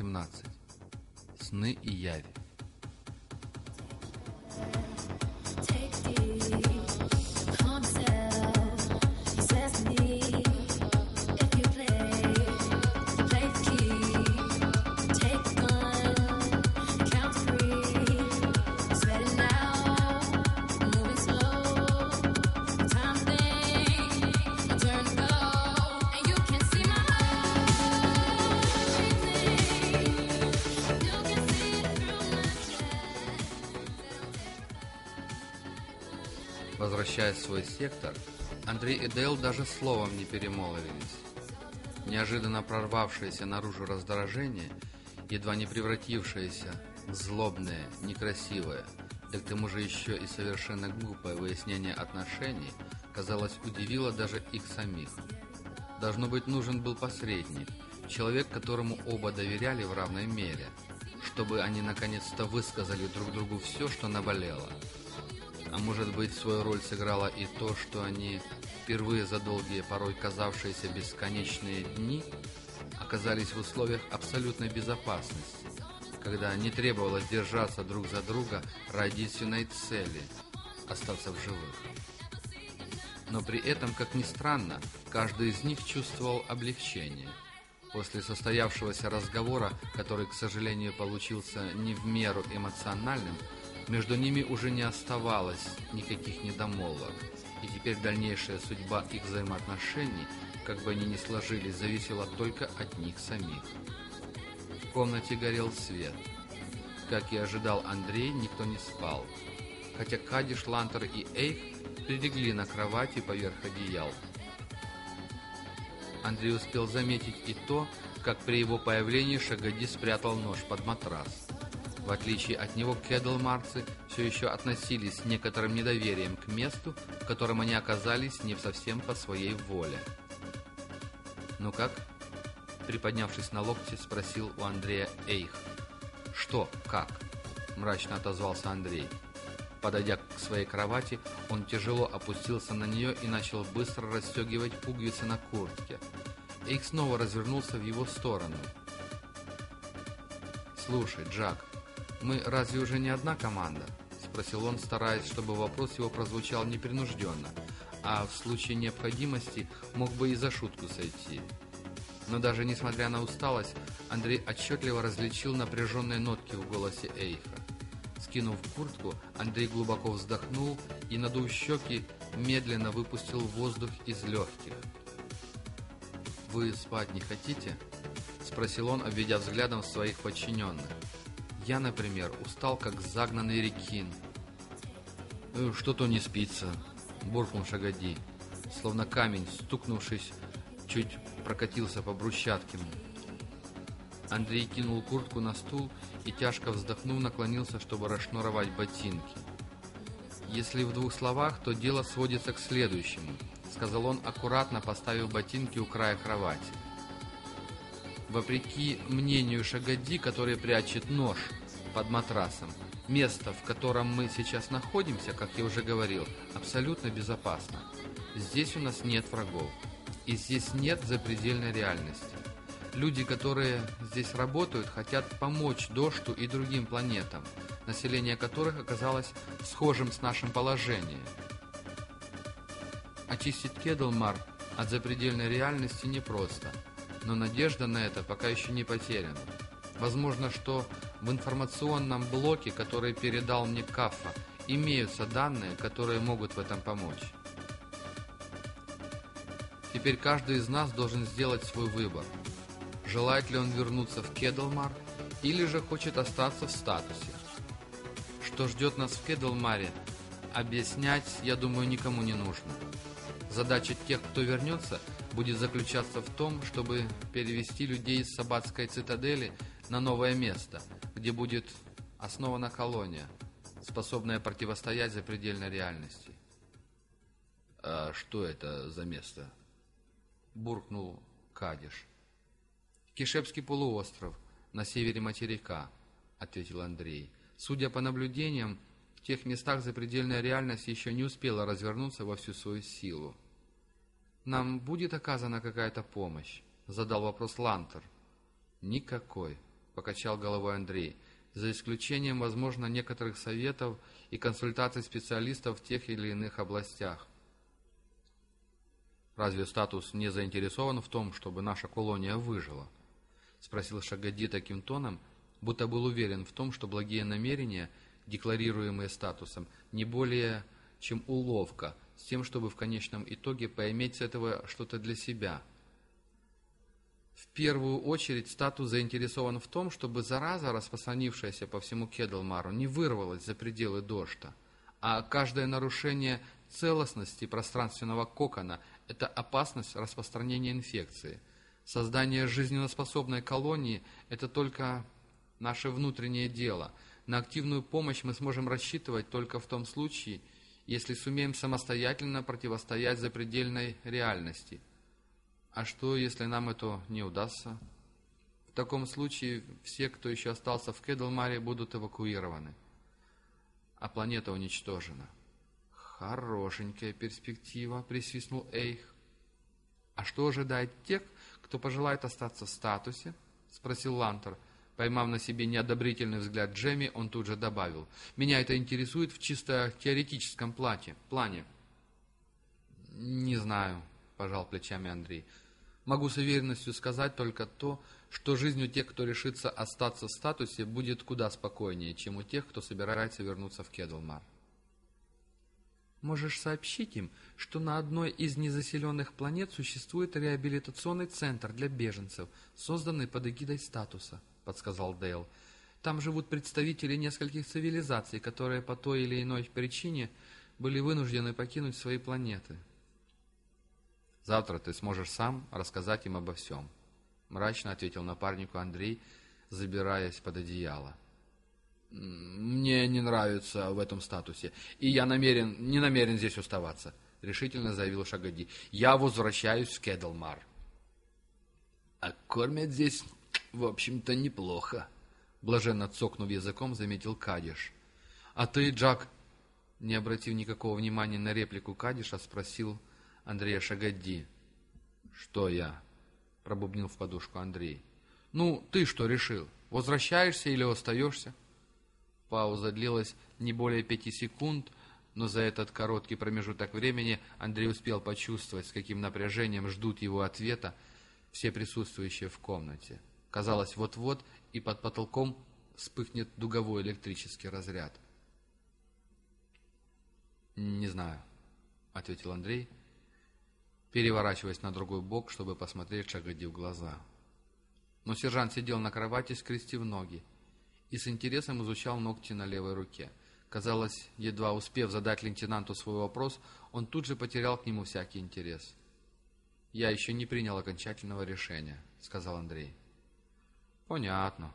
Глава 17. Сны и явь. В свой сектор, Андрей и Дейл даже словом не перемолвились. Неожиданно прорвавшееся наружу раздражение, едва не превратившееся в злобное, некрасивое, да к тому же еще и совершенно глупое выяснение отношений, казалось, удивило даже их самих. Должно быть, нужен был посредник, человек, которому оба доверяли в равной мере, чтобы они наконец-то высказали друг другу все, что наболело. А может быть, свою роль сыграло и то, что они впервые за долгие, порой казавшиеся бесконечные дни, оказались в условиях абсолютной безопасности, когда не требовалось держаться друг за друга ради единственной цели – остаться в живых. Но при этом, как ни странно, каждый из них чувствовал облегчение. После состоявшегося разговора, который, к сожалению, получился не в меру эмоциональным, между ними уже не оставалось никаких недомолвок, и теперь дальнейшая судьба их взаимоотношений, как бы они ни сложились, зависела только от них самих. В комнате горел свет. Как и ожидал Андрей, никто не спал, хотя Кадиш, Лантер и Эйх прилегли на кровати поверх одеял. Андрей успел заметить и то, как при его появлении Шагади спрятал нож под матрас. В отличие от него, кедлмарцы все еще относились с некоторым недоверием к месту, в котором они оказались не совсем по своей воле. «Ну как?» — приподнявшись на локте, спросил у Андрея Эйх. «Что? Как?» — мрачно отозвался Андрей. Подойдя к своей кровати, он тяжело опустился на нее и начал быстро расстегивать пуговицы на куртке. Эйх снова развернулся в его сторону. «Слушай, Джак», «Мы разве уже не одна команда?» — спросил он, стараясь, чтобы вопрос его прозвучал непринужденно, а в случае необходимости мог бы и за шутку сойти. Но даже несмотря на усталость, Андрей отчетливо различил напряженные нотки в голосе Эйха. Скинув куртку, Андрей глубоко вздохнул и, надув щеки, медленно выпустил воздух из легких. «Вы спать не хотите?» — спросил он, обведя взглядом своих подчиненных. Я, например, устал, как загнанный рекин. «Э, «Что-то не спится», — буркнул Шагади, словно камень, стукнувшись, чуть прокатился по брусчатке. Андрей кинул куртку на стул и, тяжко вздохнув, наклонился, чтобы расшнуровать ботинки. «Если в двух словах, то дело сводится к следующему», — сказал он, аккуратно поставив ботинки у края кровати. Вопреки мнению Шагади, который прячет нож под матрасом, место, в котором мы сейчас находимся, как я уже говорил, абсолютно безопасно. Здесь у нас нет врагов. И здесь нет запредельной реальности. Люди, которые здесь работают, хотят помочь Дошту и другим планетам, население которых оказалось схожим с нашим положением. Очистить Кедлмар от запредельной реальности непросто – но надежда на это пока еще не потеряна. Возможно, что в информационном блоке, который передал мне Кафа, имеются данные, которые могут в этом помочь. Теперь каждый из нас должен сделать свой выбор. Желает ли он вернуться в Кедлмар или же хочет остаться в статусе. Что ждет нас в Кедлмаре, объяснять, я думаю, никому не нужно. Задача тех, кто вернется – будет заключаться в том, чтобы перевести людей из Сабатской цитадели на новое место, где будет основана колония, способная противостоять запредельной реальности. «А что это за место?» — буркнул Кадиш. «Кишепский полуостров на севере материка», — ответил Андрей. «Судя по наблюдениям, в тех местах запредельная реальность еще не успела развернуться во всю свою силу. «Нам будет оказана какая-то помощь?» — задал вопрос Лантер. Никакой, покачал головой Андрей, за исключением, возможно, некоторых советов и консультаций специалистов в тех или иных областях. «Разве статус не заинтересован в том, чтобы наша колония выжила?» — спросил Шагади таким тоном, будто был уверен в том, что благие намерения, декларируемые статусом, не более чем уловка, с тем, чтобы в конечном итоге поиметь с этого что-то для себя. В первую очередь статус заинтересован в том, чтобы зараза, распространившаяся по всему Кедлмару, не вырвалась за пределы дождя, а каждое нарушение целостности пространственного кокона – это опасность распространения инфекции. Создание жизненноспособной колонии – это только наше внутреннее дело. На активную помощь мы сможем рассчитывать только в том случае, если сумеем самостоятельно противостоять запредельной реальности. А что, если нам это не удастся? В таком случае все, кто еще остался в Кедлмаре, будут эвакуированы, а планета уничтожена. «Хорошенькая перспектива», — присвистнул Эйх. «А что ожидает тех, кто пожелает остаться в статусе?» — спросил Лантер. Поймав на себе неодобрительный взгляд Джемми, он тут же добавил. «Меня это интересует в чисто теоретическом плане. плане». «Не знаю», — пожал плечами Андрей. «Могу с уверенностью сказать только то, что жизнь у тех, кто решится остаться в статусе, будет куда спокойнее, чем у тех, кто собирается вернуться в Кедлмар». Можешь сообщить им, что на одной из незаселенных планет существует реабилитационный центр для беженцев, созданный под эгидой статуса, — подсказал Дейл. Там живут представители нескольких цивилизаций, которые по той или иной причине были вынуждены покинуть свои планеты. «Завтра ты сможешь сам рассказать им обо всем», — мрачно ответил напарнику Андрей, забираясь под одеяло мне не нравится в этом статусе, и я намерен, не намерен здесь оставаться», — решительно заявил Шагади. «Я возвращаюсь в Кедлмар». «А кормят здесь, в общем-то, неплохо», — блаженно цокнув языком, заметил Кадиш. «А ты, Джак...» Не обратив никакого внимания на реплику Кадиша, спросил Андрея Шагади. «Что я?» — пробубнил в подушку Андрей. «Ну, ты что решил? Возвращаешься или остаешься?» Пауза длилась не более пяти секунд, но за этот короткий промежуток времени Андрей успел почувствовать, с каким напряжением ждут его ответа все присутствующие в комнате. Казалось, вот-вот и под потолком вспыхнет дуговой электрический разряд. «Не знаю», — ответил Андрей, переворачиваясь на другой бок, чтобы посмотреть Шагоди в глаза. Но сержант сидел на кровати, скрестив ноги, и с интересом изучал ногти на левой руке. Казалось, едва успев задать лейтенанту свой вопрос, он тут же потерял к нему всякий интерес. «Я еще не принял окончательного решения», — сказал Андрей. «Понятно».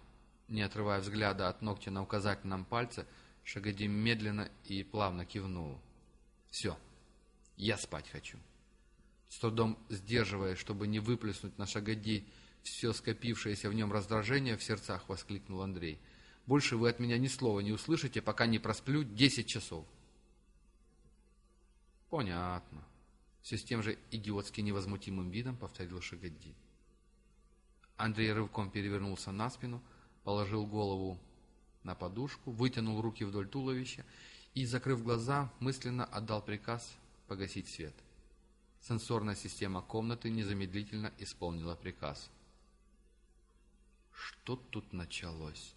Не отрывая взгляда от ногтя на указательном пальце, Шагоди медленно и плавно кивнул. «Все, я спать хочу». С трудом сдерживая, чтобы не выплеснуть на Шагоди все скопившееся в нем раздражение, в сердцах воскликнул Андрей. Больше вы от меня ни слова не услышите, пока не просплю десять часов. Понятно. Все с тем же идиотски невозмутимым видом повторил Шагадди. Андрей рывком перевернулся на спину, положил голову на подушку, вытянул руки вдоль туловища и, закрыв глаза, мысленно отдал приказ погасить свет. Сенсорная система комнаты незамедлительно исполнила приказ. Что тут началось?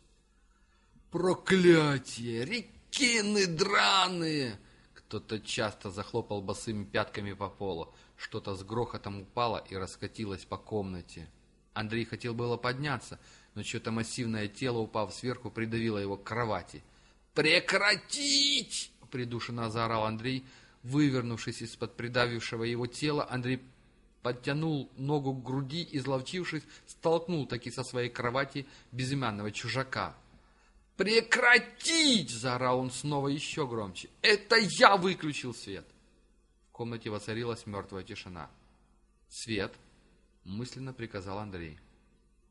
«Проклятие! Рекины драные!» Кто-то часто захлопал босыми пятками по полу. Что-то с грохотом упало и раскатилось по комнате. Андрей хотел было подняться, но что-то массивное тело, упав сверху, придавило его к кровати. «Прекратить!» — придушенно заорал Андрей. Вывернувшись из-под придавившего его тела, Андрей подтянул ногу к груди и, изловчившись, столкнул таки со своей кровати безымянного чужака. «Прекратить!» — заорал он снова еще громче. «Это я выключил свет!» В комнате воцарилась мертвая тишина. «Свет!» — мысленно приказал Андрей.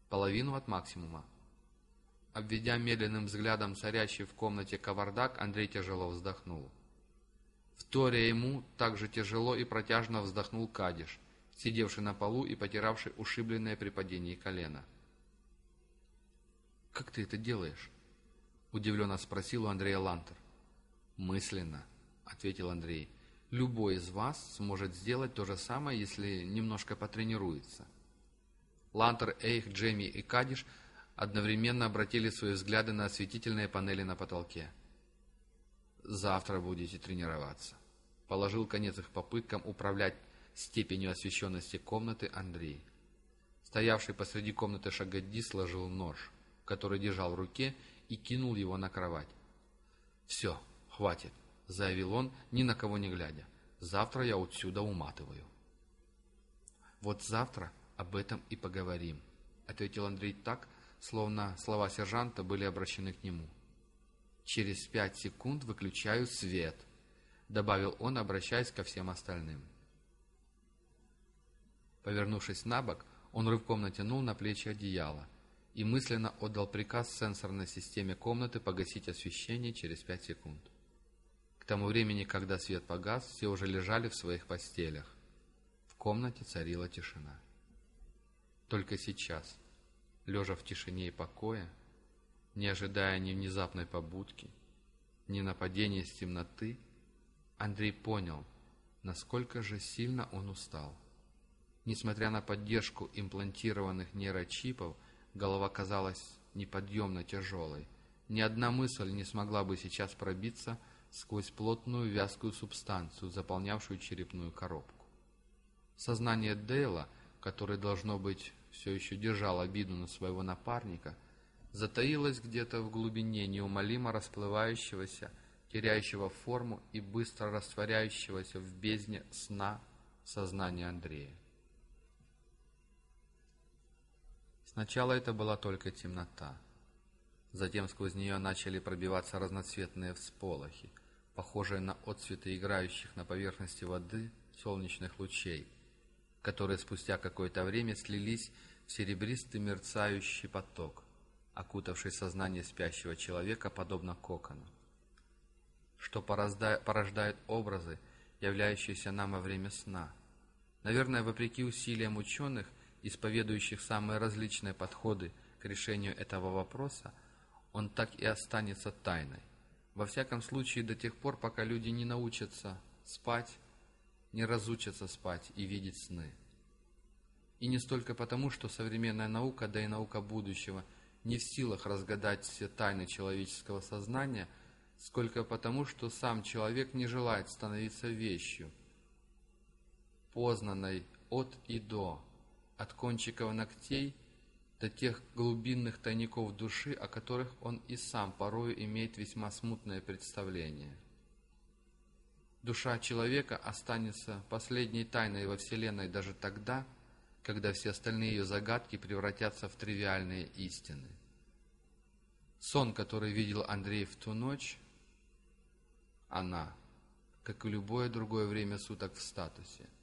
«Половину от максимума». Обведя медленным взглядом царящий в комнате кавардак, Андрей тяжело вздохнул. Вторя ему также тяжело и протяжно вздохнул Кадиш, сидевший на полу и потиравший ушибленное при падении колено. «Как ты это делаешь?» — удивленно спросил у Андрея Лантер. «Мысленно», — ответил Андрей. «Любой из вас сможет сделать то же самое, если немножко потренируется». Лантер, Эйх, Джейми и Кадиш одновременно обратили свои взгляды на осветительные панели на потолке. «Завтра будете тренироваться», — положил конец их попыткам управлять степенью освещенности комнаты Андрей. Стоявший посреди комнаты Шагадди сложил нож, который держал в руке, и кинул его на кровать. «Все, хватит», — заявил он, ни на кого не глядя. «Завтра я отсюда уматываю». «Вот завтра об этом и поговорим», — ответил Андрей так, словно слова сержанта были обращены к нему. «Через пять секунд выключаю свет», — добавил он, обращаясь ко всем остальным. Повернувшись на бок, он рывком натянул на плечи одеяло и мысленно отдал приказ сенсорной системе комнаты погасить освещение через пять секунд. К тому времени, когда свет погас, все уже лежали в своих постелях. В комнате царила тишина. Только сейчас, лежа в тишине и покое, не ожидая ни внезапной побудки, ни нападения с темноты, Андрей понял, насколько же сильно он устал. Несмотря на поддержку имплантированных нейрочипов, голова казалась неподъемно тяжелой. Ни одна мысль не смогла бы сейчас пробиться сквозь плотную вязкую субстанцию, заполнявшую черепную коробку. Сознание Дейла, который, должно быть, все еще держал обиду на своего напарника, затаилось где-то в глубине неумолимо расплывающегося, теряющего форму и быстро растворяющегося в бездне сна сознания Андрея. Сначала это была только темнота. Затем сквозь нее начали пробиваться разноцветные всполохи, похожие на отцветы играющих на поверхности воды солнечных лучей, которые спустя какое-то время слились в серебристый мерцающий поток, окутавший сознание спящего человека подобно кокону, что порождает образы, являющиеся нам во время сна. Наверное, вопреки усилиям ученых, исповедующих самые различные подходы к решению этого вопроса, он так и останется тайной. Во всяком случае, до тех пор, пока люди не научатся спать, не разучатся спать и видеть сны. И не столько потому, что современная наука, да и наука будущего, не в силах разгадать все тайны человеческого сознания, сколько потому, что сам человек не желает становиться вещью, познанной от и до, от кончиков ногтей до тех глубинных тайников души, о которых он и сам порою имеет весьма смутное представление. Душа человека останется последней тайной во Вселенной даже тогда, когда все остальные ее загадки превратятся в тривиальные истины. Сон, который видел Андрей в ту ночь, она, как и любое другое время суток в статусе –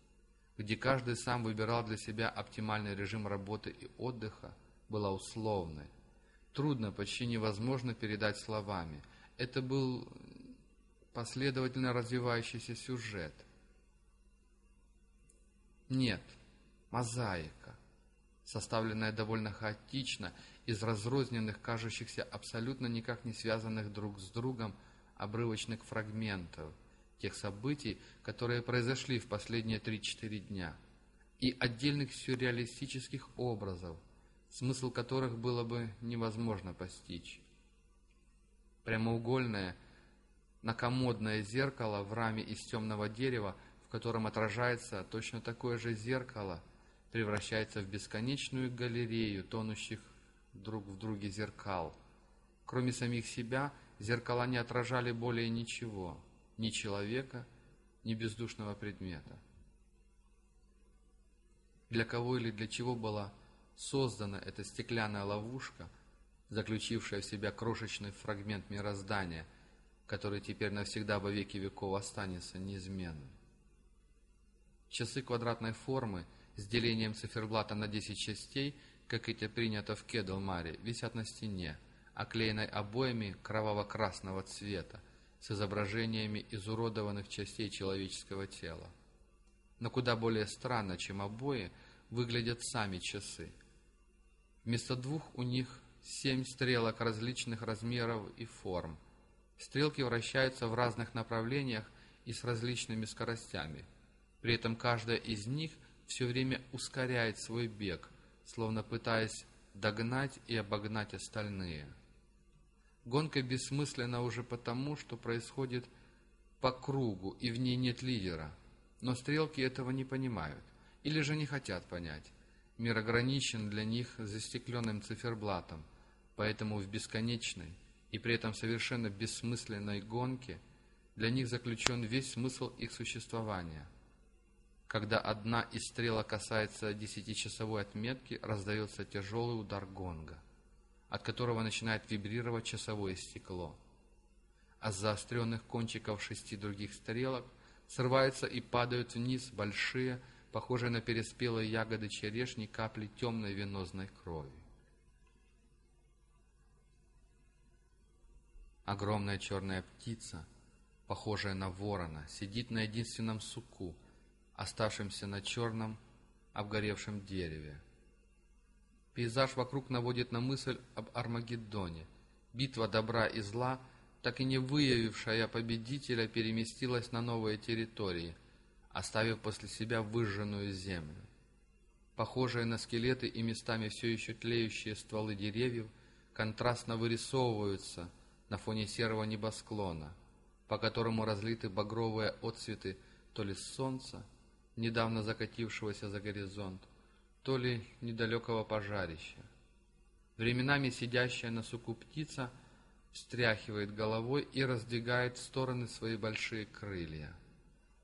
где каждый сам выбирал для себя оптимальный режим работы и отдыха, была условной. Трудно, почти невозможно передать словами. Это был последовательно развивающийся сюжет. Нет, мозаика, составленная довольно хаотично из разрозненных, кажущихся абсолютно никак не связанных друг с другом обрывочных фрагментов – тех событий, которые произошли в последние 3-4 дня, и отдельных сюрреалистических образов, смысл которых было бы невозможно постичь. Прямоугольное, накомодное зеркало в раме из темного дерева, в котором отражается точно такое же зеркало, превращается в бесконечную галерею тонущих друг в друге зеркал. Кроме самих себя, зеркала не отражали более ничего – ни человека, ни бездушного предмета. Для кого или для чего была создана эта стеклянная ловушка, заключившая в себя крошечный фрагмент мироздания, который теперь навсегда во веки веков останется неизменным. Часы квадратной формы с делением циферблата на 10 частей, как это принято в Кедлмаре, висят на стене, оклеенной обоями кроваво-красного цвета, с изображениями изуродованных частей человеческого тела. Но куда более странно, чем обои, выглядят сами часы. Вместо двух у них семь стрелок различных размеров и форм. Стрелки вращаются в разных направлениях и с различными скоростями. При этом каждая из них все время ускоряет свой бег, словно пытаясь догнать и обогнать остальные. Гонка бессмысленна уже потому, что происходит по кругу, и в ней нет лидера. Но стрелки этого не понимают, или же не хотят понять. Мир ограничен для них застекленным циферблатом, поэтому в бесконечной и при этом совершенно бессмысленной гонке для них заключен весь смысл их существования. Когда одна из стрелок касается десятичасовой отметки, раздается тяжелый удар гонга, от которого начинает вибрировать часовое стекло. А с заостренных кончиков шести других стрелок срываются и падают вниз большие, похожие на переспелые ягоды черешни, капли темной венозной крови. Огромная черная птица, похожая на ворона, сидит на единственном суку, оставшемся на черном, обгоревшем дереве. Пейзаж вокруг наводит на мысль об Армагеддоне. Битва добра и зла, так и не выявившая победителя, переместилась на новые территории, оставив после себя выжженную землю. Похожие на скелеты и местами все еще тлеющие стволы деревьев контрастно вырисовываются – на фоне серого небосклона, по которому разлиты багровые отцветы то ли солнца, недавно закатившегося за горизонт, то ли недалекого пожарища. Временами сидящая на суку птица встряхивает головой и раздвигает в стороны свои большие крылья.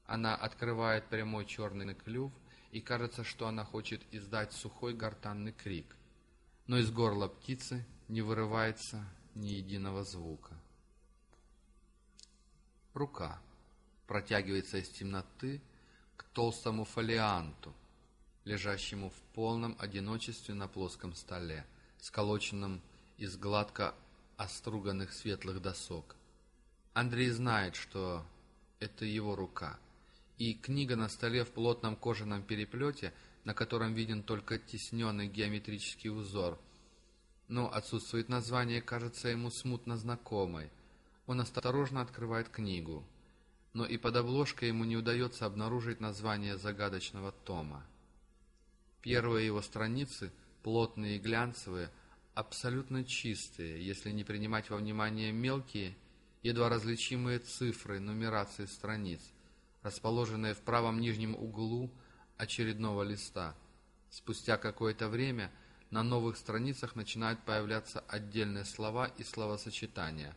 Она открывает прямой черный клюв, и кажется, что она хочет издать сухой гортанный крик. Но из горла птицы не вырывается ни единого звука. Рука протягивается из темноты к толстому фолианту, лежащему в полном одиночестве на плоском столе, сколоченном из гладко оструганных светлых досок. Андрей знает, что это его рука, и книга на столе в плотном кожаном переплете, на котором виден только тесненный геометрический узор – но отсутствует название, кажется ему смутно знакомой. Он осторожно открывает книгу, но и под обложкой ему не удается обнаружить название загадочного тома. Первые его страницы, плотные и глянцевые, абсолютно чистые, если не принимать во внимание мелкие, едва различимые цифры нумерации страниц, расположенные в правом нижнем углу очередного листа. Спустя какое-то время – на новых страницах начинают появляться отдельные слова и словосочетания,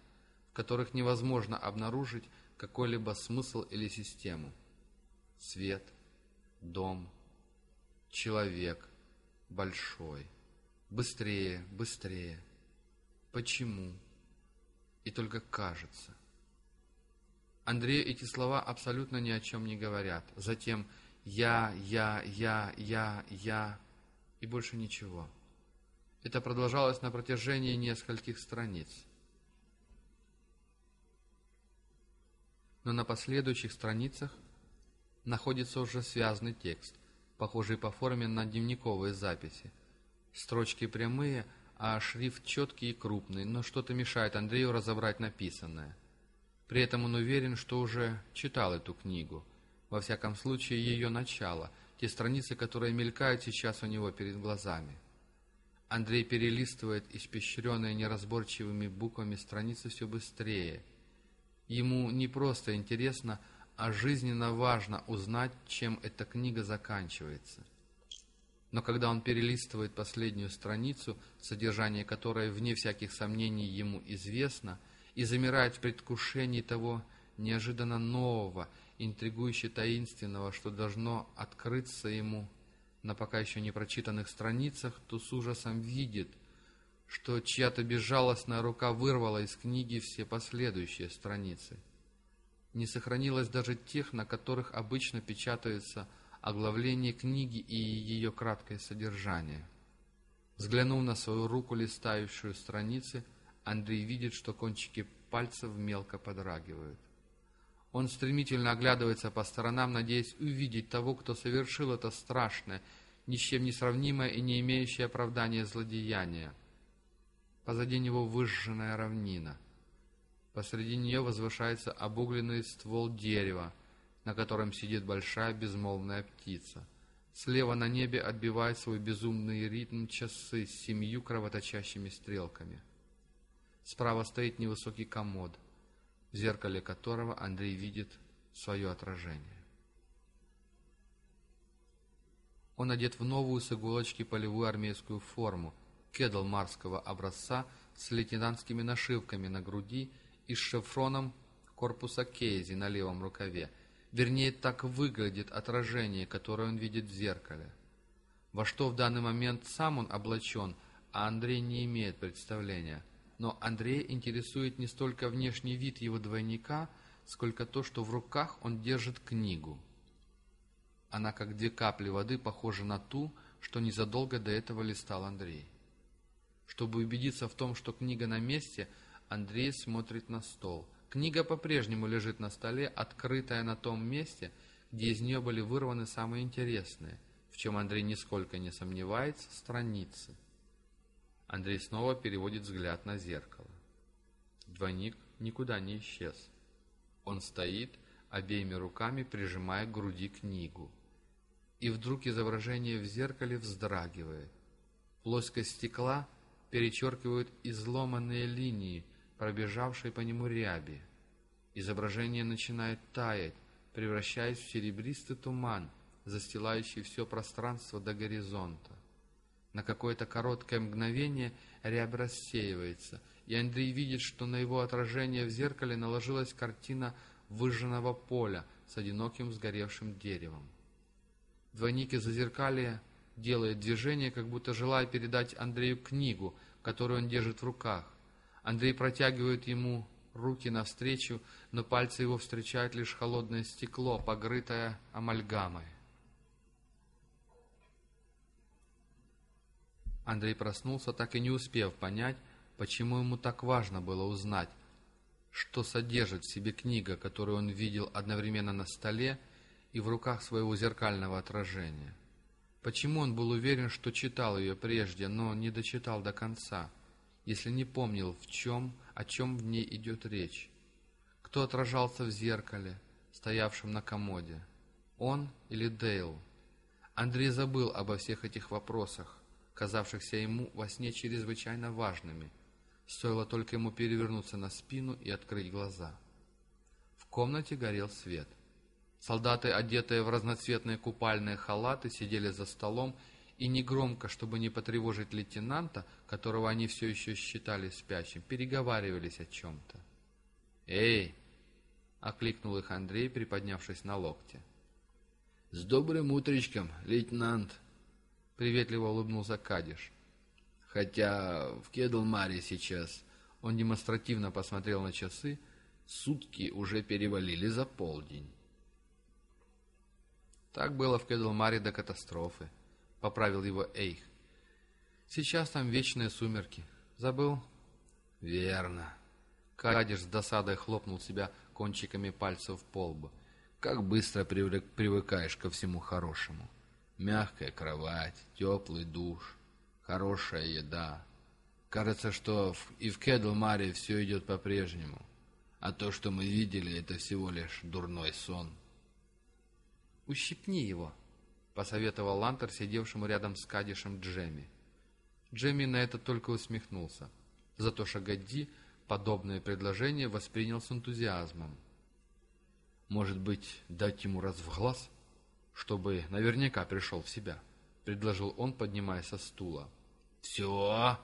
в которых невозможно обнаружить какой-либо смысл или систему. Свет, дом, человек, большой, быстрее, быстрее, почему, и только кажется. Андрею эти слова абсолютно ни о чем не говорят. Затем «я», «я», «я», «я», «я» и больше ничего. Это продолжалось на протяжении нескольких страниц. Но на последующих страницах находится уже связанный текст, похожий по форме на дневниковые записи. Строчки прямые, а шрифт четкий и крупный, но что-то мешает Андрею разобрать написанное. При этом он уверен, что уже читал эту книгу, во всяком случае ее начало, те страницы, которые мелькают сейчас у него перед глазами. Андрей перелистывает испещренные неразборчивыми буквами страницы все быстрее. Ему не просто интересно, а жизненно важно узнать, чем эта книга заканчивается. Но когда он перелистывает последнюю страницу, содержание которой, вне всяких сомнений, ему известно, и замирает в предвкушении того неожиданно нового, интригующе таинственного, что должно открыться ему на пока еще не прочитанных страницах, то с ужасом видит, что чья-то безжалостная рука вырвала из книги все последующие страницы. Не сохранилось даже тех, на которых обычно печатаются оглавление книги и ее краткое содержание. Взглянув на свою руку, листающую страницы, Андрей видит, что кончики пальцев мелко подрагивают. Он стремительно оглядывается по сторонам, надеясь увидеть того, кто совершил это страшное, ни с чем не сравнимое и не имеющее оправдания злодеяние. Позади него выжженная равнина. Посреди нее возвышается обугленный ствол дерева, на котором сидит большая безмолвная птица. Слева на небе отбивает свой безумный ритм часы с семью кровоточащими стрелками. Справа стоит невысокий комод, в зеркале которого Андрей видит свое отражение. Он одет в новую с иголочки полевую армейскую форму, кедл марского образца с лейтенантскими нашивками на груди и с шевроном корпуса Кейзи на левом рукаве. Вернее, так выглядит отражение, которое он видит в зеркале. Во что в данный момент сам он облачен, а Андрей не имеет представления. Но Андрея интересует не столько внешний вид его двойника, сколько то, что в руках он держит книгу. Она, как две капли воды, похожа на ту, что незадолго до этого листал Андрей. Чтобы убедиться в том, что книга на месте, Андрей смотрит на стол. Книга по-прежнему лежит на столе, открытая на том месте, где из нее были вырваны самые интересные, в чем Андрей нисколько не сомневается, страницы. Андрей снова переводит взгляд на зеркало. Двойник никуда не исчез. Он стоит, обеими руками прижимая к груди книгу. И вдруг изображение в зеркале вздрагивает. Плоскость стекла перечеркивают изломанные линии, пробежавшие по нему ряби. Изображение начинает таять, превращаясь в серебристый туман, застилающий все пространство до горизонта. На какое-то короткое мгновение рябь рассеивается, и Андрей видит, что на его отражение в зеркале наложилась картина выжженного поля с одиноким сгоревшим деревом. Двойник из зазеркалья делает движение, как будто желая передать Андрею книгу, которую он держит в руках. Андрей протягивает ему руки навстречу, но пальцы его встречают лишь холодное стекло, покрытое амальгамой. Андрей проснулся, так и не успев понять, почему ему так важно было узнать, что содержит в себе книга, которую он видел одновременно на столе и в руках своего зеркального отражения. Почему он был уверен, что читал ее прежде, но не дочитал до конца, если не помнил, в чем, о чем в ней идет речь? Кто отражался в зеркале, стоявшем на комоде? Он или Дейл? Андрей забыл обо всех этих вопросах, казавшихся ему во сне чрезвычайно важными – Стоило только ему перевернуться на спину и открыть глаза. В комнате горел свет. Солдаты, одетые в разноцветные купальные халаты, сидели за столом и негромко, чтобы не потревожить лейтенанта, которого они все еще считали спящим, переговаривались о чем-то. «Эй!» — окликнул их Андрей, приподнявшись на локте. «С добрым утречком, лейтенант!» — приветливо улыбнулся Кадиш. Хотя в Кедлмаре сейчас он демонстративно посмотрел на часы, сутки уже перевалили за полдень. Так было в Кедлмаре до катастрофы, поправил его Эйх. Сейчас там вечные сумерки. Забыл? Верно. Кадиш с досадой хлопнул себя кончиками пальцев по лбу. Как быстро привык, привыкаешь ко всему хорошему. Мягкая кровать, теплый душ, хорошая еда. Кажется, что и в Кедлмаре все идет по-прежнему, а то, что мы видели, это всего лишь дурной сон. «Ущипни его», — посоветовал Лантер, сидевшему рядом с Кадишем Джемми. Джемми на это только усмехнулся. Зато Шагадди подобное предложение воспринял с энтузиазмом. «Может быть, дать ему раз в глаз, чтобы наверняка пришел в себя?» — предложил он, поднимаясь со стула. «Все?»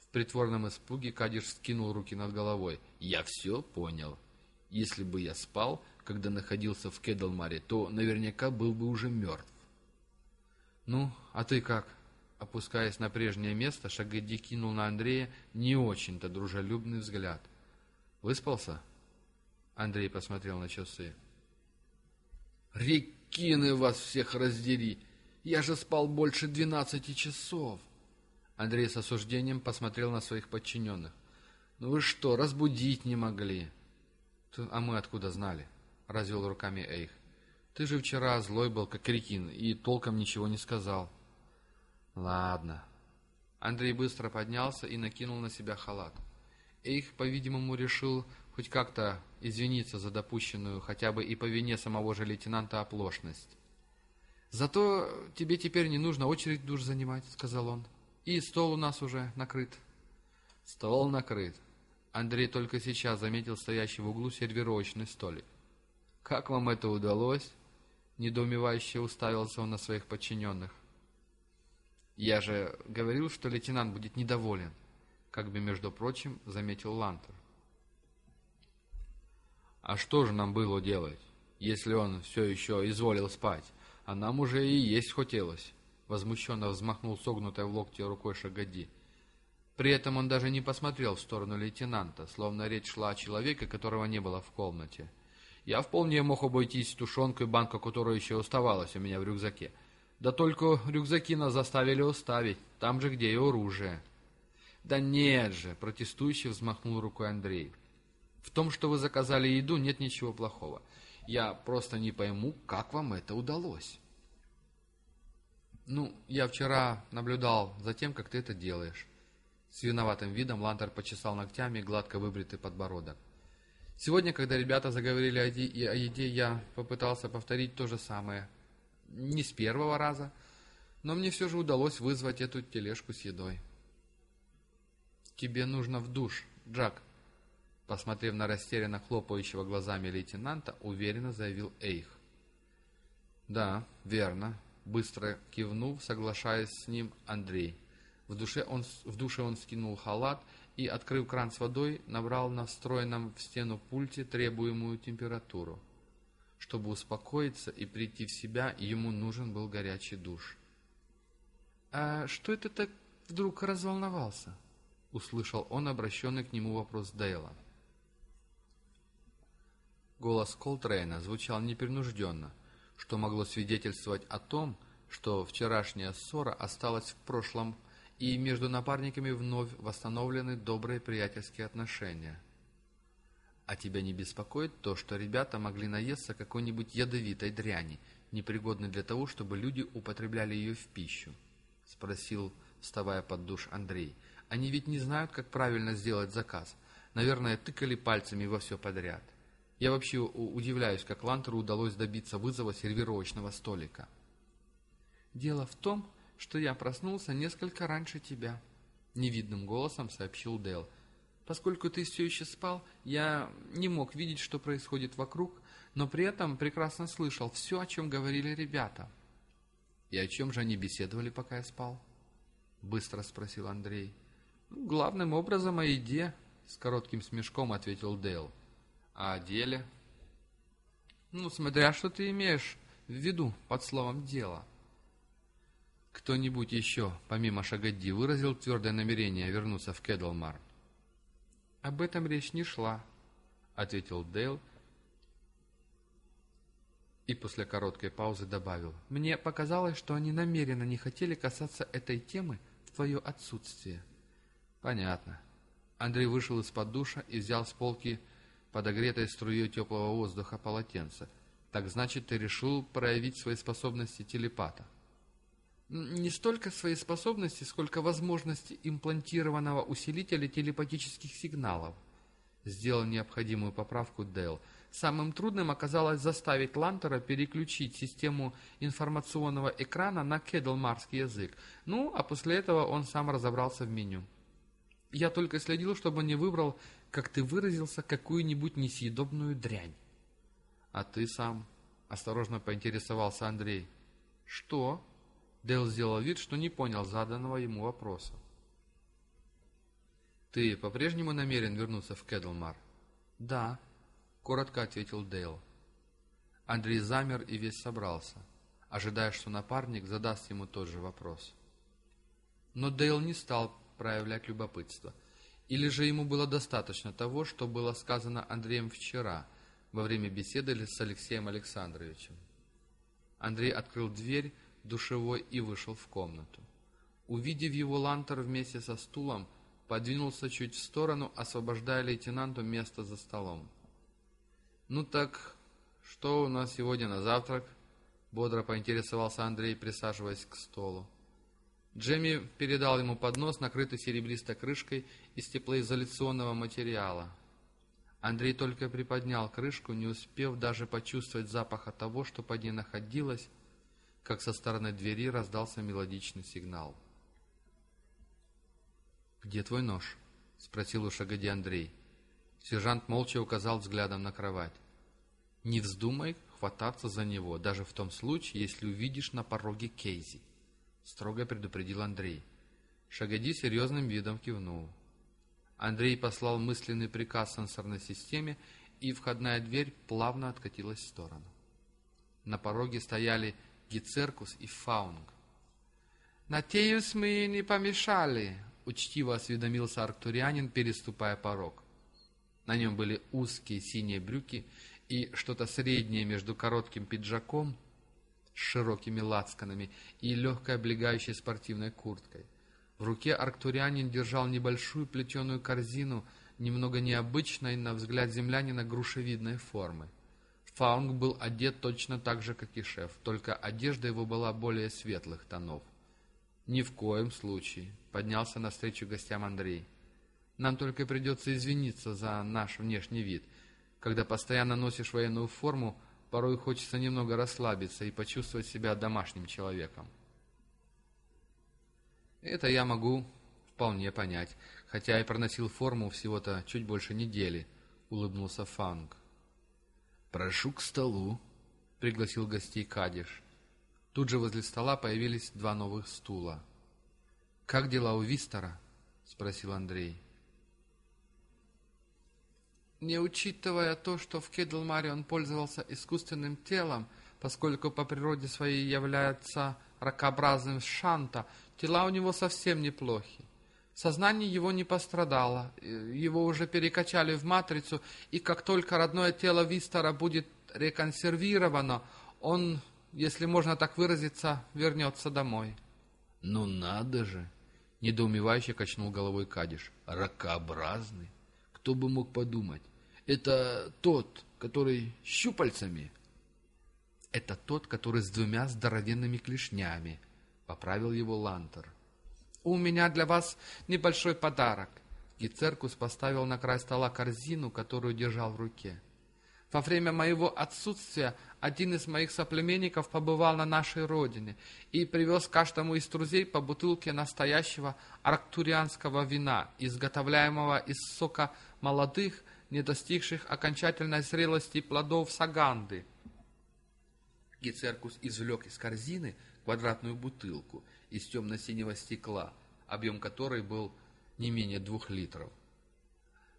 В притворном испуге Кадиш скинул руки над головой. «Я все понял. Если бы я спал, когда находился в Кедлмаре, то наверняка был бы уже мертв». «Ну, а ты как?» Опускаясь на прежнее место, Шагади кинул на Андрея не очень-то дружелюбный взгляд. «Выспался?» Андрей посмотрел на часы. «Рекины вас всех раздери! Я же спал больше двенадцати часов!» Андрей с осуждением посмотрел на своих подчиненных. «Ну вы что, разбудить не могли?» «А мы откуда знали?» — развел руками Эйх. «Ты же вчера злой был, как рекин, и толком ничего не сказал». «Ладно». Андрей быстро поднялся и накинул на себя халат. Эйх, по-видимому, решил хоть как-то извиниться за допущенную, хотя бы и по вине самого же лейтенанта, оплошность. «Зато тебе теперь не нужно очередь душ занимать», — сказал он. «И стол у нас уже накрыт». Стол накрыт. Андрей только сейчас заметил стоящий в углу сервировочный столик. «Как вам это удалось?» — недоумевающе уставился он на своих подчиненных. «Я же говорил, что лейтенант будет недоволен», — как бы, между прочим, заметил Лантер. «А что же нам было делать, если он все еще изволил спать? А нам уже и есть хотелось», — возмущенно взмахнул согнутой в локте рукой Шагоди. При этом он даже не посмотрел в сторону лейтенанта, словно речь шла о человеке, которого не было в комнате. Я вполне мог обойтись тушенкой, банка которой еще оставалась у меня в рюкзаке. Да только рюкзаки нас заставили оставить, там же, где и оружие. Да нет же, протестующий взмахнул рукой Андрей. В том, что вы заказали еду, нет ничего плохого. Я просто не пойму, как вам это удалось. Ну, я вчера наблюдал за тем, как ты это делаешь. С виноватым видом Лантер почесал ногтями гладко выбритый подбородок. Сегодня, когда ребята заговорили о, о еде, я попытался повторить то же самое. Не с первого раза, но мне все же удалось вызвать эту тележку с едой. «Тебе нужно в душ, Джак», посмотрев на растерянно хлопающего глазами лейтенанта, уверенно заявил Эйх. «Да, верно», — быстро кивнув, соглашаясь с ним Андрей. В, душе он, в душе он скинул халат и, открыв кран с водой, набрал на встроенном в стену пульте требуемую температуру. Чтобы успокоиться и прийти в себя, ему нужен был горячий душ. «А что это так вдруг разволновался?» — услышал он обращенный к нему вопрос Дейла. Голос Колтрейна звучал непринужденно, что могло свидетельствовать о том, что вчерашняя ссора осталась в прошлом и между напарниками вновь восстановлены добрые приятельские отношения. А тебя не беспокоит то, что ребята могли наесться какой-нибудь ядовитой дряни, непригодной для того, чтобы люди употребляли ее в пищу? — спросил, вставая под душ Андрей. — Они ведь не знают, как правильно сделать заказ. Наверное, тыкали пальцами во все подряд. Я вообще удивляюсь, как Лантеру удалось добиться вызова сервировочного столика. «Дело в том, что я проснулся несколько раньше тебя», — невидным голосом сообщил Дэл. «Поскольку ты все еще спал, я не мог видеть, что происходит вокруг, но при этом прекрасно слышал все, о чем говорили ребята». «И о чем же они беседовали, пока я спал?» — быстро спросил Андрей. «Главным образом о еде», — с коротким смешком ответил Дэл. «А о деле?» «Ну, смотря что ты имеешь в виду под словом «дело». Кто-нибудь еще, помимо Шагадди, выразил твердое намерение вернуться в Кедлмар? «Об этом речь не шла», — ответил Дейл и после короткой паузы добавил. «Мне показалось, что они намеренно не хотели касаться этой темы в твое отсутствие». «Понятно». Андрей вышел из-под душа и взял с полки подогретой струей теплого воздуха полотенце. «Так значит, ты решил проявить свои способности телепата?» не столько свои способности, сколько возможности имплантированного усилителя телепатических сигналов. Сделал необходимую поправку Дэл. Самым трудным оказалось заставить Лантера переключить систему информационного экрана на кедлмарский язык. Ну, а после этого он сам разобрался в меню. Я только следил, чтобы он не выбрал, как ты выразился, какую-нибудь несъедобную дрянь. А ты сам? Осторожно поинтересовался Андрей. Что? Дэл сделал вид, что не понял заданного ему вопроса. «Ты по-прежнему намерен вернуться в Кедлмар?» «Да», — коротко ответил Дейл. Андрей замер и весь собрался, ожидая, что напарник задаст ему тот же вопрос. Но Дейл не стал проявлять любопытство. Или же ему было достаточно того, что было сказано Андреем вчера, во время беседы с Алексеем Александровичем. Андрей открыл дверь душевой и вышел в комнату. Увидев его, Лантер вместе со стулом подвинулся чуть в сторону, освобождая лейтенанту место за столом. «Ну так, что у нас сегодня на завтрак?» — бодро поинтересовался Андрей, присаживаясь к столу. Джемми передал ему поднос, накрытый серебристой крышкой из теплоизоляционного материала. Андрей только приподнял крышку, не успев даже почувствовать запаха того, что под ней находилось, как со стороны двери раздался мелодичный сигнал. «Где твой нож?» — спросил у Шагоди Андрей. Сержант молча указал взглядом на кровать. «Не вздумай хвататься за него, даже в том случае, если увидишь на пороге Кейзи», — строго предупредил Андрей. Шагоди серьезным видом кивнул. Андрей послал мысленный приказ сенсорной системе, и входная дверь плавно откатилась в сторону. На пороге стояли Гицеркус и Фаунг. «Надеюсь, мы не помешали», — учтиво осведомился арктурианин, переступая порог. На нем были узкие синие брюки и что-то среднее между коротким пиджаком с широкими лацканами и легкой облегающей спортивной курткой. В руке арктурианин держал небольшую плетеную корзину, немного необычной, на взгляд землянина, грушевидной формы. Фаунг был одет точно так же, как и шеф, только одежда его была более светлых тонов. «Ни в коем случае», — поднялся навстречу гостям Андрей. «Нам только придется извиниться за наш внешний вид. Когда постоянно носишь военную форму, порой хочется немного расслабиться и почувствовать себя домашним человеком». Это я могу вполне понять, хотя и проносил форму всего-то чуть больше недели, — улыбнулся Фанг. «Прошу к столу», — пригласил гостей Кадиш. Тут же возле стола появились два новых стула. «Как дела у Вистера?» — спросил Андрей. Не учитывая то, что в Кедлмаре он пользовался искусственным телом, поскольку по природе своей является ракообразным шанта, Тела у него совсем неплохи. Сознание его не пострадало, его уже перекачали в матрицу, и как только родное тело Вистера будет реконсервировано, он, если можно так выразиться, вернется домой. — Ну надо же! — недоумевающе качнул головой Кадиш. — Ракообразный? Кто бы мог подумать? Это тот, который щупальцами? — Это тот, который с двумя здоровенными клешнями, — поправил его Лантер. «У меня для вас небольшой подарок». Гицеркус поставил на край стола корзину, которую держал в руке. «Во время моего отсутствия один из моих соплеменников побывал на нашей родине и привез каждому из друзей по бутылке настоящего арктурианского вина, изготовляемого из сока молодых, не достигших окончательной зрелости плодов саганды». Гицеркус извлек из корзины квадратную бутылку из темно-синего стекла, объем которой был не менее двух литров.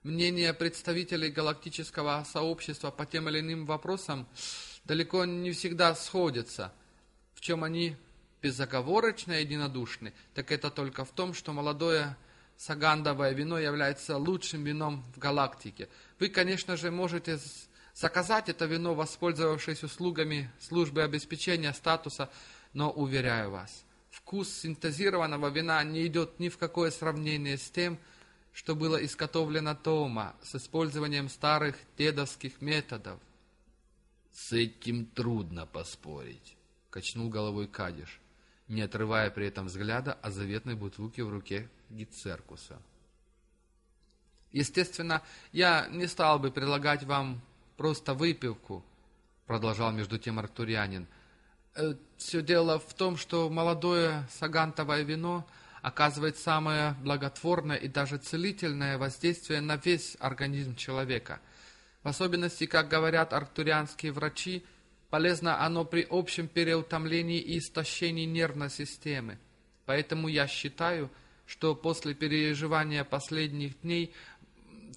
Мнения представителей галактического сообщества по тем или иным вопросам далеко не всегда сходятся. В чем они безоговорочно единодушны, так это только в том, что молодое сагандовое вино является лучшим вином в галактике. Вы, конечно же, можете заказать это вино, воспользовавшись услугами службы обеспечения статуса но, уверяю вас, вкус синтезированного вина не идет ни в какое сравнение с тем, что было изготовлено дома с использованием старых дедовских методов. «С этим трудно поспорить», — качнул головой Кадиш, не отрывая при этом взгляда от заветной бутылки в руке Гицеркуса. «Естественно, я не стал бы предлагать вам просто выпивку», — продолжал между тем Артурянин, Э, Все дело в том, что молодое сагантовое вино оказывает самое благотворное и даже целительное воздействие на весь организм человека. В особенности, как говорят арктурианские врачи, полезно оно при общем переутомлении и истощении нервной системы. Поэтому я считаю, что после переживания последних дней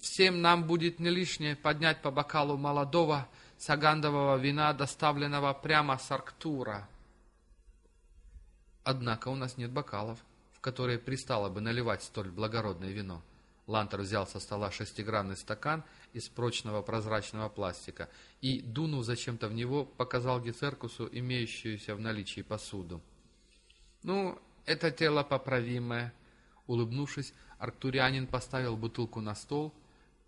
всем нам будет не лишнее поднять по бокалу молодого сагандового вина, доставленного прямо с Арктура. Однако у нас нет бокалов, которые пристало бы наливать столь благородное вино. Лантер взял со стола шестигранный стакан из прочного прозрачного пластика и, дунув зачем-то в него, показал Гецеркусу имеющуюся в наличии посуду. «Ну, это тело поправимое», — улыбнувшись, арктурианин поставил бутылку на стол —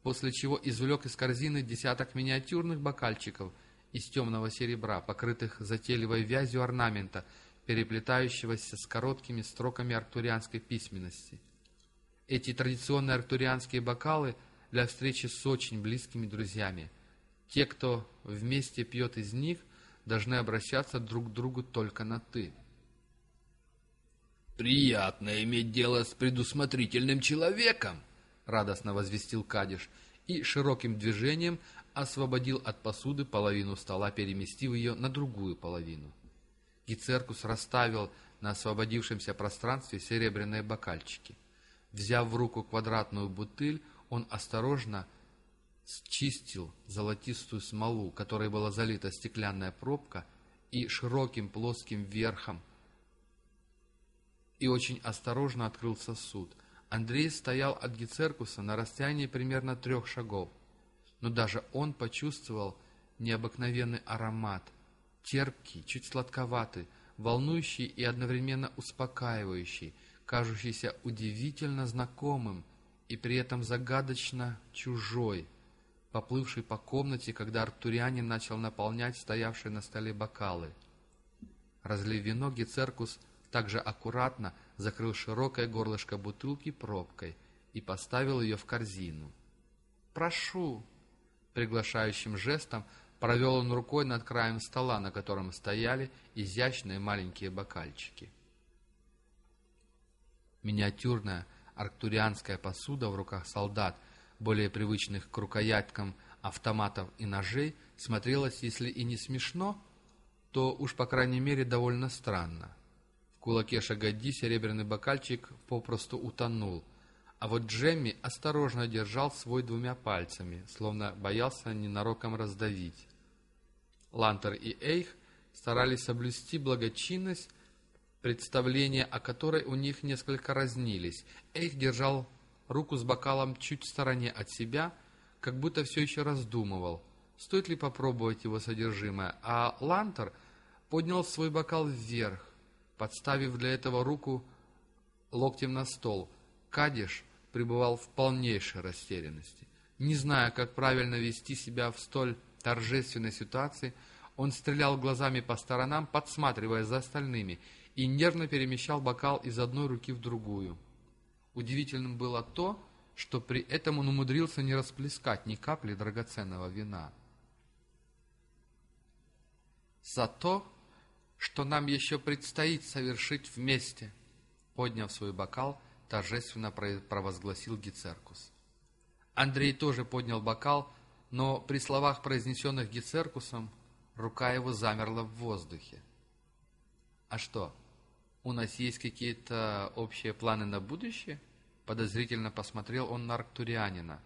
после чего извлек из корзины десяток миниатюрных бокальчиков из темного серебра, покрытых затейливой вязью орнамента, переплетающегося с короткими строками арктурианской письменности. Эти традиционные арктурианские бокалы для встречи с очень близкими друзьями. Те, кто вместе пьет из них, должны обращаться друг к другу только на «ты». «Приятно иметь дело с предусмотрительным человеком», — радостно возвестил Кадиш и широким движением освободил от посуды половину стола, переместив ее на другую половину. Гицеркус расставил на освободившемся пространстве серебряные бокальчики. Взяв в руку квадратную бутыль, он осторожно счистил золотистую смолу, которой была залита стеклянная пробка, и широким плоским верхом — и очень осторожно открыл сосуд. Андрей стоял от Гицеркуса на расстоянии примерно трех шагов, но даже он почувствовал необыкновенный аромат, терпкий, чуть сладковатый, волнующий и одновременно успокаивающий, кажущийся удивительно знакомым и при этом загадочно чужой, поплывший по комнате, когда Артурянин начал наполнять стоявшие на столе бокалы. Разлив вино, Гицеркус – также аккуратно закрыл широкое горлышко бутылки пробкой и поставил ее в корзину. «Прошу!» Приглашающим жестом провел он рукой над краем стола, на котором стояли изящные маленькие бокальчики. Миниатюрная арктурианская посуда в руках солдат, более привычных к рукояткам автоматов и ножей, смотрелась, если и не смешно, то уж, по крайней мере, довольно странно кулаке Шагадди серебряный бокальчик попросту утонул, а вот Джемми осторожно держал свой двумя пальцами, словно боялся ненароком раздавить. Лантер и Эйх старались соблюсти благочинность, представления о которой у них несколько разнились. Эйх держал руку с бокалом чуть в стороне от себя, как будто все еще раздумывал, стоит ли попробовать его содержимое, а Лантер поднял свой бокал вверх, подставив для этого руку локтем на стол. Кадиш пребывал в полнейшей растерянности. Не зная, как правильно вести себя в столь торжественной ситуации, он стрелял глазами по сторонам, подсматривая за остальными, и нервно перемещал бокал из одной руки в другую. Удивительным было то, что при этом он умудрился не расплескать ни капли драгоценного вина. Зато что нам еще предстоит совершить вместе, подняв свой бокал, торжественно провозгласил Гицеркус. Андрей тоже поднял бокал, но при словах, произнесенных Гицеркусом, рука его замерла в воздухе. «А что, у нас есть какие-то общие планы на будущее?» Подозрительно посмотрел он на Арктурианина.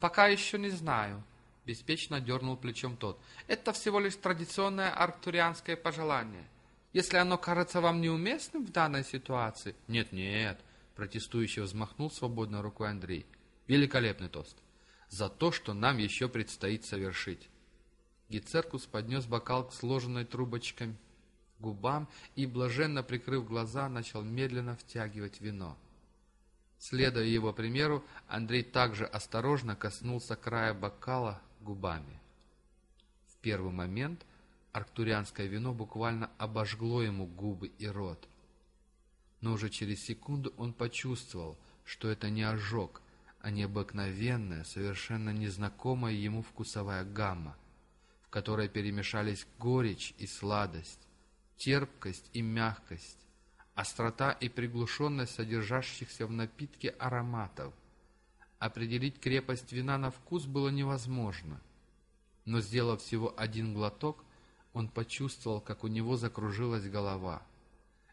«Пока еще не знаю», Беспечно дернул плечом тот. «Это всего лишь традиционное арктурианское пожелание. Если оно кажется вам неуместным в данной ситуации...» «Нет-нет», — протестующий взмахнул свободной рукой Андрей. «Великолепный тост. За то, что нам еще предстоит совершить». Гицеркус поднес бокал к сложенной трубочкой губам и, блаженно прикрыв глаза, начал медленно втягивать вино. Следуя его примеру, Андрей также осторожно коснулся края бокала губами. В первый момент арктурианское вино буквально обожгло ему губы и рот. Но уже через секунду он почувствовал, что это не ожог, а необыкновенная, совершенно незнакомая ему вкусовая гамма, в которой перемешались горечь и сладость, терпкость и мягкость, острота и приглушенность содержащихся в напитке ароматов – Определить крепость вина на вкус было невозможно. Но, сделав всего один глоток, он почувствовал, как у него закружилась голова.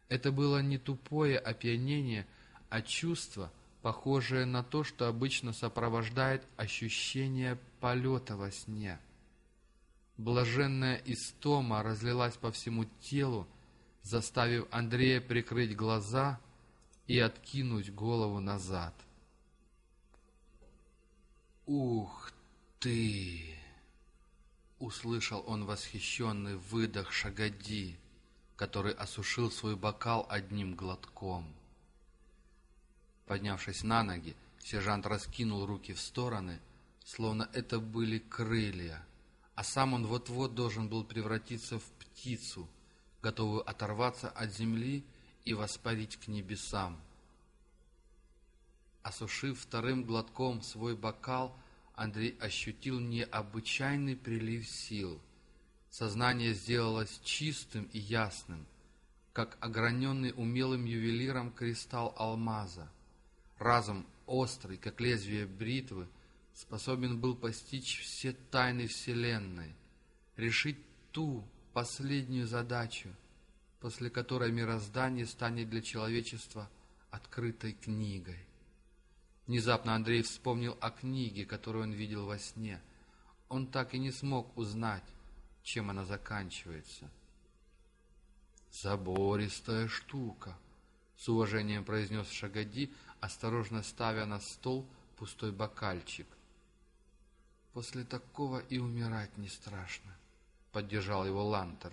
Это было не тупое опьянение, а чувство, похожее на то, что обычно сопровождает ощущение полета во сне. Блаженная истома разлилась по всему телу, заставив Андрея прикрыть глаза и откинуть голову назад. «Ух ты!» — услышал он восхищенный выдох Шагади, который осушил свой бокал одним глотком. Поднявшись на ноги, сержант раскинул руки в стороны, словно это были крылья, а сам он вот-вот должен был превратиться в птицу, готовую оторваться от земли и воспарить к небесам. Осушив вторым глотком свой бокал, Андрей ощутил необычайный прилив сил. Сознание сделалось чистым и ясным, как ограненный умелым ювелиром кристалл алмаза. Разум острый, как лезвие бритвы, способен был постичь все тайны Вселенной, решить ту последнюю задачу, после которой мироздание станет для человечества открытой книгой. Внезапно Андрей вспомнил о книге, которую он видел во сне. Он так и не смог узнать, чем она заканчивается. «Забористая штука», — с уважением произнес Шагади, осторожно ставя на стол пустой бокальчик. «После такого и умирать не страшно», — поддержал его Лантер.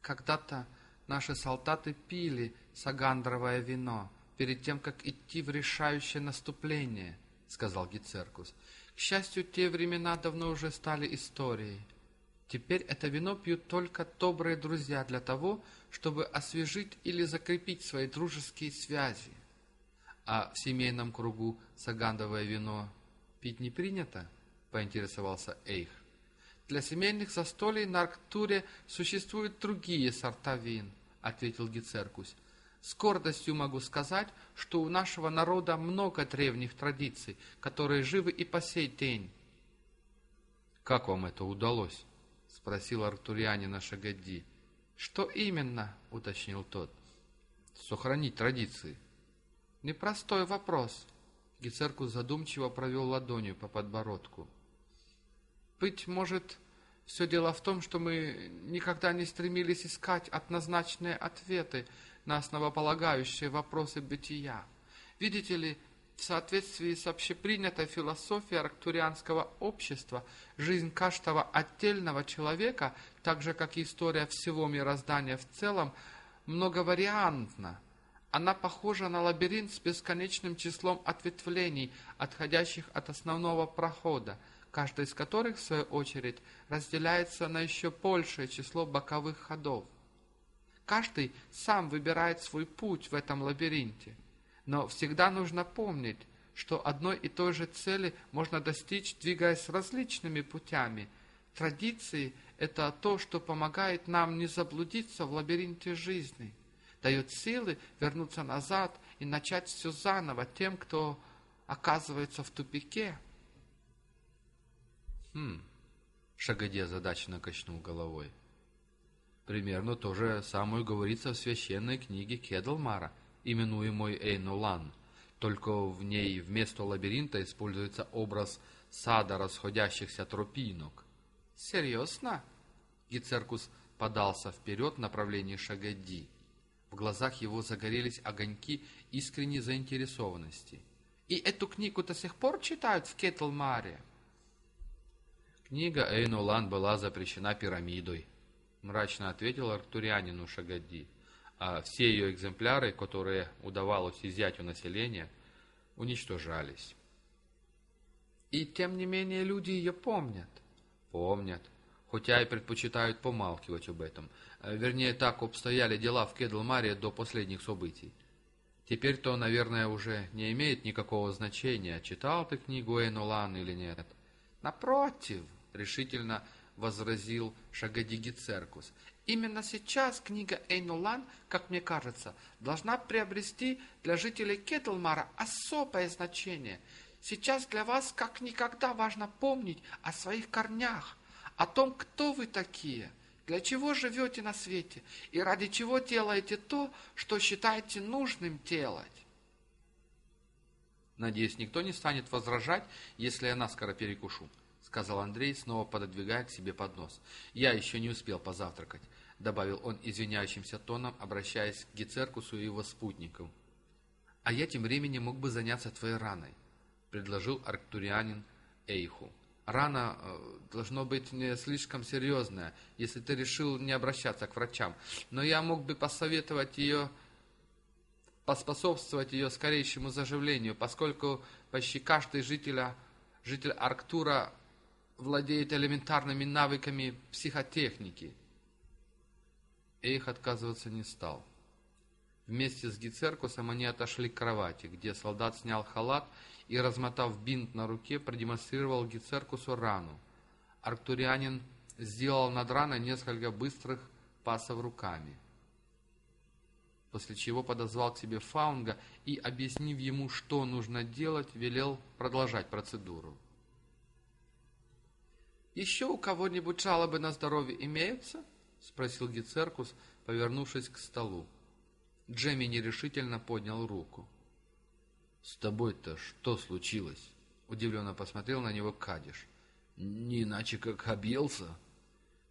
«Когда-то наши солдаты пили сагандровое вино», перед тем, как идти в решающее наступление, — сказал Гицеркус. К счастью, те времена давно уже стали историей. Теперь это вино пьют только добрые друзья для того, чтобы освежить или закрепить свои дружеские связи. А в семейном кругу сагандовое вино пить не принято? — поинтересовался Эйх. Для семейных застолий на Арктуре существуют другие сорта вин, — ответил Гицеркус. С гордостью могу сказать, что у нашего народа много древних традиций, которые живы и по сей день. — Как вам это удалось? — спросил артурианина Шагадди. — Что именно? — уточнил тот. — Сохранить традиции. — Непростой вопрос. Гицеркус задумчиво провел ладонью по подбородку. — Быть может, все дело в том, что мы никогда не стремились искать однозначные ответы, на основополагающие вопросы бытия. Видите ли, в соответствии с общепринятой философией арктурианского общества, жизнь каждого отдельного человека, так же как и история всего мироздания в целом, многовариантна. Она похожа на лабиринт с бесконечным числом ответвлений, отходящих от основного прохода, каждый из которых, в свою очередь, разделяется на еще большее число боковых ходов. Каждый сам выбирает свой путь в этом лабиринте. Но всегда нужно помнить, что одной и той же цели можно достичь, двигаясь различными путями. Традиции – это то, что помогает нам не заблудиться в лабиринте жизни, дает силы вернуться назад и начать все заново тем, кто оказывается в тупике. Хм, Шагоде задачно качнул головой. Примерно то же самое говорится в священной книге Кедлмара, именуемой Эйнолан, только в ней вместо лабиринта используется образ сада расходящихся тропинок. «Серьезно?» Гицеркус подался вперед в направлении Шагади. В глазах его загорелись огоньки искренней заинтересованности. «И эту книгу до сих пор читают в Кетлмаре?» Книга Эйнолан была запрещена пирамидой, — мрачно ответил артурянину Шагади. А все ее экземпляры, которые удавалось изъять у населения, уничтожались. И тем не менее люди ее помнят. Помнят, хотя и предпочитают помалкивать об этом. Э, вернее, так обстояли дела в Кедлмаре до последних событий. Теперь-то, наверное, уже не имеет никакого значения, читал ты книгу Эйнолан или нет. Напротив, решительно возразил Шагадиги Церкус. Именно сейчас книга Эйнулан, как мне кажется, должна приобрести для жителей Кетлмара особое значение. Сейчас для вас как никогда важно помнить о своих корнях, о том, кто вы такие, для чего живете на свете и ради чего делаете то, что считаете нужным делать. Надеюсь, никто не станет возражать, если я наскоро перекушу сказал Андрей, снова пододвигая к себе поднос. «Я еще не успел позавтракать», — добавил он извиняющимся тоном, обращаясь к Гицеркусу и его спутникам. «А я тем временем мог бы заняться твоей раной», — предложил арктурианин Эйху. «Рана э, должно быть не слишком серьезная, если ты решил не обращаться к врачам, но я мог бы посоветовать ее поспособствовать ее скорейшему заживлению, поскольку почти каждый житель, житель Арктура владеет элементарными навыками психотехники. Эйх отказываться не стал. Вместе с Гицеркусом они отошли к кровати, где солдат снял халат и, размотав бинт на руке, продемонстрировал Гицеркусу рану. Арктурианин сделал над раной несколько быстрых пасов руками, после чего подозвал к себе Фаунга и, объяснив ему, что нужно делать, велел продолжать процедуру. «Еще у кого-нибудь жалобы на здоровье имеются?» — спросил Гицеркус, повернувшись к столу. Джемми нерешительно поднял руку. «С тобой-то что случилось?» — удивленно посмотрел на него Кадиш. «Не иначе, как объелся?»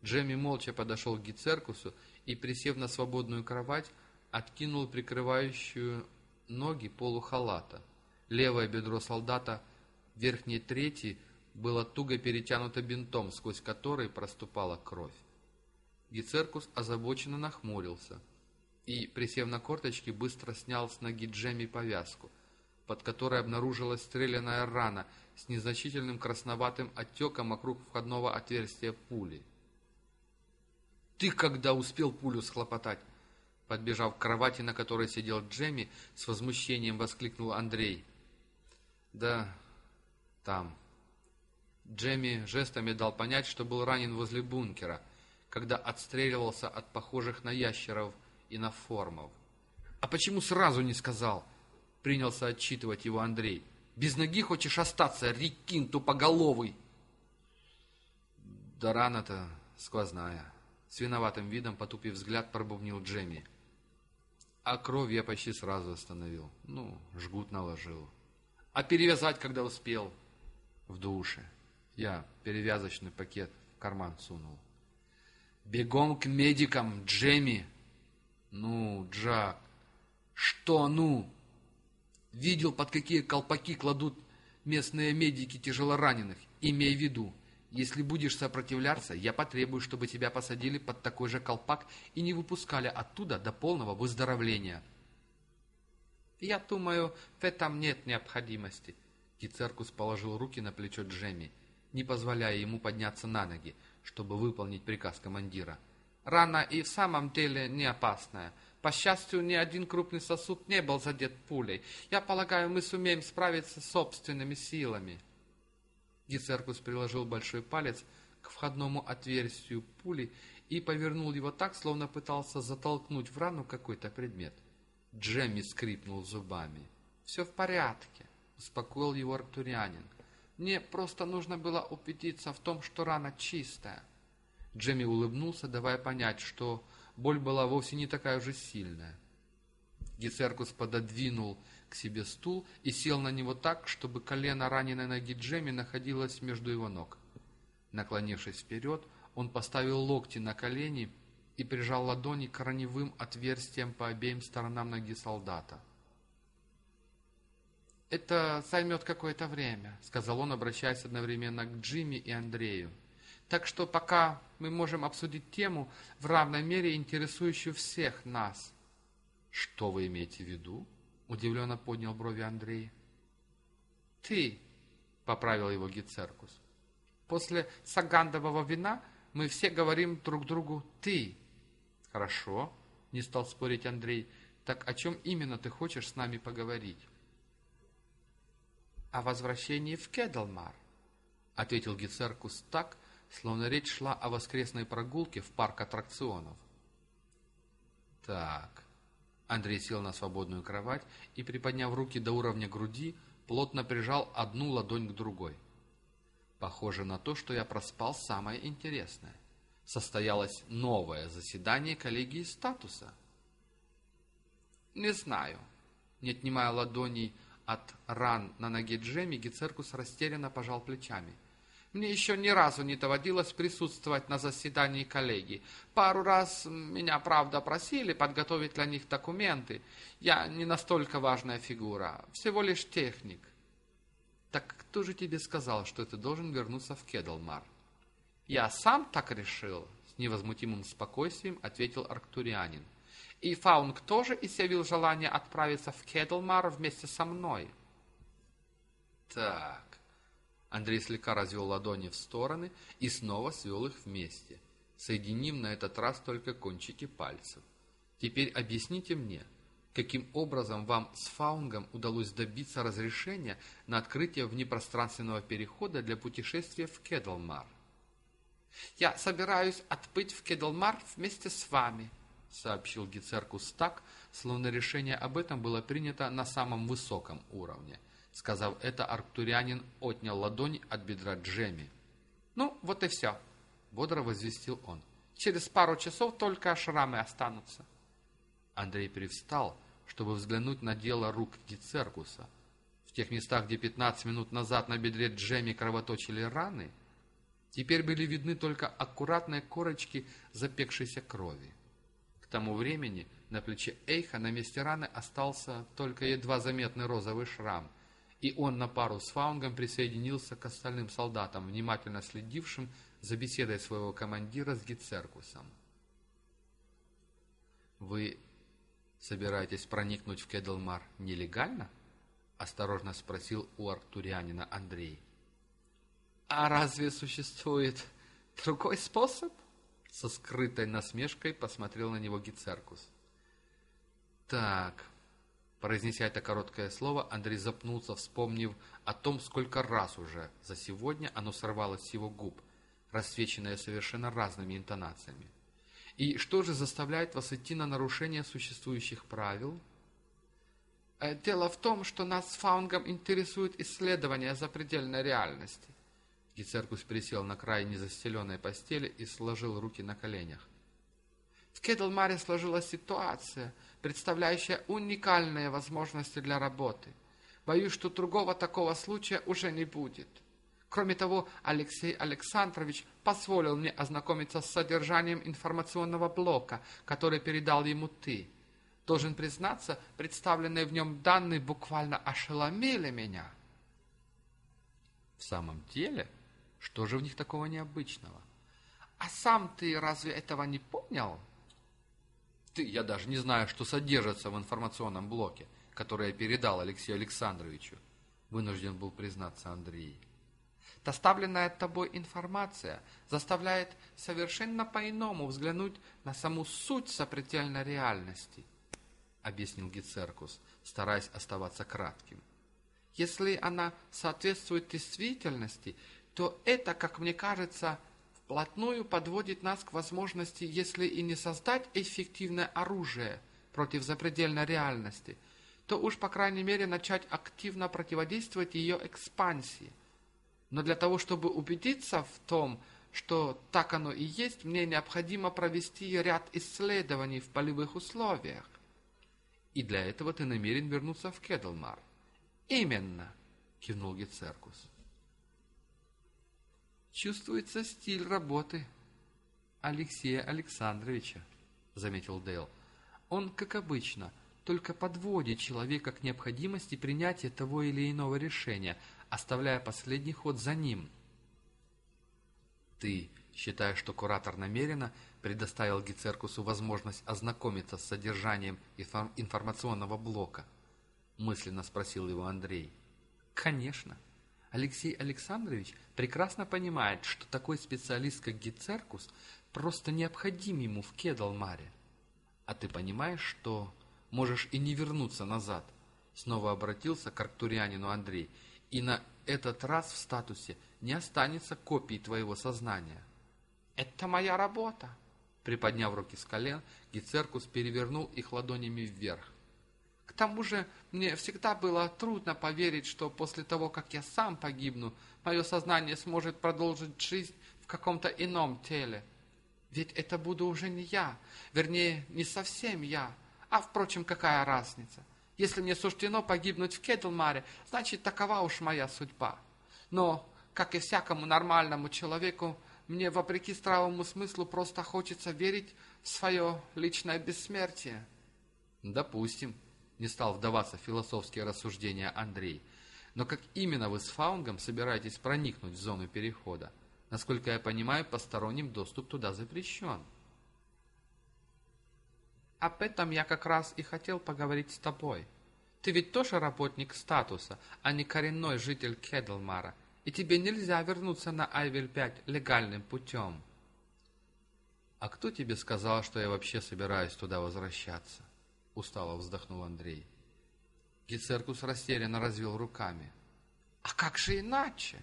Джемми молча подошел к Гицеркусу и, присев на свободную кровать, откинул прикрывающую ноги полухалата. Левое бедро солдата, верхней трети, было туго перетянуто бинтом, сквозь который проступала кровь. Гицеркус озабоченно нахмурился и, присев на корточки, быстро снял с ноги Джемми повязку, под которой обнаружилась стрелянная рана с незначительным красноватым отеком вокруг входного отверстия пули. «Ты когда успел пулю схлопотать?» Подбежав к кровати, на которой сидел Джемми, с возмущением воскликнул Андрей. «Да, там». Джемми жестами дал понять, что был ранен возле бункера, когда отстреливался от похожих на ящеров и на формов. «А почему сразу не сказал?» — принялся отчитывать его Андрей. «Без ноги хочешь остаться, рекин тупоголовый!» «Да рана-то сквозная», с виноватым видом, потупив взгляд, пробубнил Джемми. А кровь я почти сразу остановил. Ну, жгут наложил. А перевязать, когда успел? В душе. Я перевязочный пакет в карман сунул. Бегом к медикам, Джемми. Ну, Джак. Что ну? Видел, под какие колпаки кладут местные медики тяжелораненых. Имей в виду, если будешь сопротивляться, я потребую, чтобы тебя посадили под такой же колпак и не выпускали оттуда до полного выздоровления. Я думаю, в этом нет необходимости. Кицеркус положил руки на плечо Джемми, не позволяя ему подняться на ноги, чтобы выполнить приказ командира. Рана и в самом деле не опасная. По счастью, ни один крупный сосуд не был задет пулей. Я полагаю, мы сумеем справиться собственными силами. Гицеркус приложил большой палец к входному отверстию пули и повернул его так, словно пытался затолкнуть в рану какой-то предмет. Джемми скрипнул зубами. «Все в порядке», — успокоил его арктурианин. «Мне просто нужно было убедиться в том, что рана чистая». Джемми улыбнулся, давая понять, что боль была вовсе не такая уже сильная. Гицеркус пододвинул к себе стул и сел на него так, чтобы колено раненой ноги Джемми находилось между его ног. Наклонившись вперед, он поставил локти на колени и прижал ладони к раневым отверстиям по обеим сторонам ноги солдата. «Это займет какое-то время», — сказал он, обращаясь одновременно к Джимми и Андрею. «Так что пока мы можем обсудить тему, в равной мере интересующую всех нас». «Что вы имеете в виду?» Удивленно поднял брови Андрей. «Ты!» — поправил его Гицеркус. «После сагандового вина мы все говорим друг другу «ты». «Хорошо», — не стал спорить Андрей. «Так о чем именно ты хочешь с нами поговорить?» «О возвращении в Кедлмар», — ответил Гицеркус так, словно речь шла о воскресной прогулке в парк аттракционов. «Так», Андрей сел на свободную кровать и, приподняв руки до уровня груди, плотно прижал одну ладонь к другой. Похоже на то, что я проспал самое интересное. Состоялось новое заседание коллегии статуса. «Не знаю». Не отнимая ладоней от ран на ноге Джемми, Гицеркус растерянно пожал плечами – мне еще ни разу не доводилось присутствовать на заседании коллегии. Пару раз меня, правда, просили подготовить для них документы. Я не настолько важная фигура, всего лишь техник. Так кто же тебе сказал, что ты должен вернуться в Кедлмар? Я сам так решил, с невозмутимым спокойствием ответил Арктурианин. И Фаунг тоже изъявил желание отправиться в Кедлмар вместе со мной. Так, Андрей слегка развел ладони в стороны и снова свел их вместе. соединив на этот раз только кончики пальцев. Теперь объясните мне, каким образом вам с Фаунгом удалось добиться разрешения на открытие внепространственного перехода для путешествия в Кедлмар? «Я собираюсь отбыть в Кедлмар вместе с вами», — сообщил Гицеркус так, словно решение об этом было принято на самом высоком уровне. Сказав это, арктурянин отнял ладонь от бедра Джеми. «Ну, вот и все», — бодро возвестил он. «Через пару часов только шрамы останутся». Андрей привстал, чтобы взглянуть на дело рук Гицеркуса. В тех местах, где 15 минут назад на бедре Джеми кровоточили раны, теперь были видны только аккуратные корочки запекшейся крови. К тому времени на плече Эйха на месте раны остался только едва заметный розовый шрам, и он на пару с Фаунгом присоединился к остальным солдатам, внимательно следившим за беседой своего командира с Гицеркусом. «Вы собираетесь проникнуть в Кедлмар нелегально?» — осторожно спросил у арктурианина Андрей. «А разве существует другой способ?» Со скрытой насмешкой посмотрел на него Гицеркус. «Так...» Произнеся это короткое слово, Андрей запнулся, вспомнив о том, сколько раз уже за сегодня оно сорвалось с его губ, рассвеченное совершенно разными интонациями. И что же заставляет вас идти на нарушение существующих правил? Э, дело в том, что нас с Фаунгом интересует исследование запредельной реальности. Гицеркус присел на край незастеленной постели и сложил руки на коленях. В Кедлмаре сложилась ситуация, представляющая уникальные возможности для работы. Боюсь, что другого такого случая уже не будет. Кроме того, Алексей Александрович позволил мне ознакомиться с содержанием информационного блока, который передал ему ты. Должен признаться, представленные в нем данные буквально ошеломили меня. В самом деле, что же в них такого необычного? А сам ты разве этого не понял? Ты, я даже не знаю, что содержится в информационном блоке, который я передал Алексею Александровичу, вынужден был признаться Андрей. Доставленная тобой информация заставляет совершенно по-иному взглянуть на саму суть сопредельной реальности, объяснил Гицеркус, стараясь оставаться кратким. Если она соответствует действительности, то это, как мне кажется, вплотную подводит нас к возможности, если и не создать эффективное оружие против запредельной реальности, то уж, по крайней мере, начать активно противодействовать ее экспансии. Но для того, чтобы убедиться в том, что так оно и есть, мне необходимо провести ряд исследований в полевых условиях. И для этого ты намерен вернуться в Кедлмар? Именно, кивнул Гецеркус. Чувствуется стиль работы Алексея Александровича, заметил Дейл. Он, как обычно, только подводит человека к необходимости принятия того или иного решения, оставляя последний ход за ним. Ты считаешь, что куратор намеренно предоставил Гицеркусу возможность ознакомиться с содержанием информационного блока? Мысленно спросил его Андрей. Конечно. Алексей Александрович прекрасно понимает, что такой специалист, как Гицеркус, просто необходим ему в Кедалмаре. А ты понимаешь, что можешь и не вернуться назад? Снова обратился к арктурианину Андрей – и на этот раз в статусе не останется копии твоего сознания. «Это моя работа!» Приподняв руки с колен, Гицеркус перевернул их ладонями вверх. «К тому же мне всегда было трудно поверить, что после того, как я сам погибну, мое сознание сможет продолжить жизнь в каком-то ином теле. Ведь это буду уже не я, вернее, не совсем я, а, впрочем, какая разница? Если мне суждено погибнуть в Кедлмаре, значит, такова уж моя судьба. Но, как и всякому нормальному человеку, мне, вопреки здравому смыслу, просто хочется верить в свое личное бессмертие. Допустим, не стал вдаваться в философские рассуждения Андрей. Но как именно вы с Фаунгом собираетесь проникнуть в зону перехода? Насколько я понимаю, посторонним доступ туда запрещен. Об этом я как раз и хотел поговорить с тобой. Ты ведь тоже работник статуса, а не коренной житель Кедлмара, и тебе нельзя вернуться на Айвель-5 легальным путем. «А кто тебе сказал, что я вообще собираюсь туда возвращаться?» — устало вздохнул Андрей. Гицеркус растерянно развел руками. «А как же иначе?»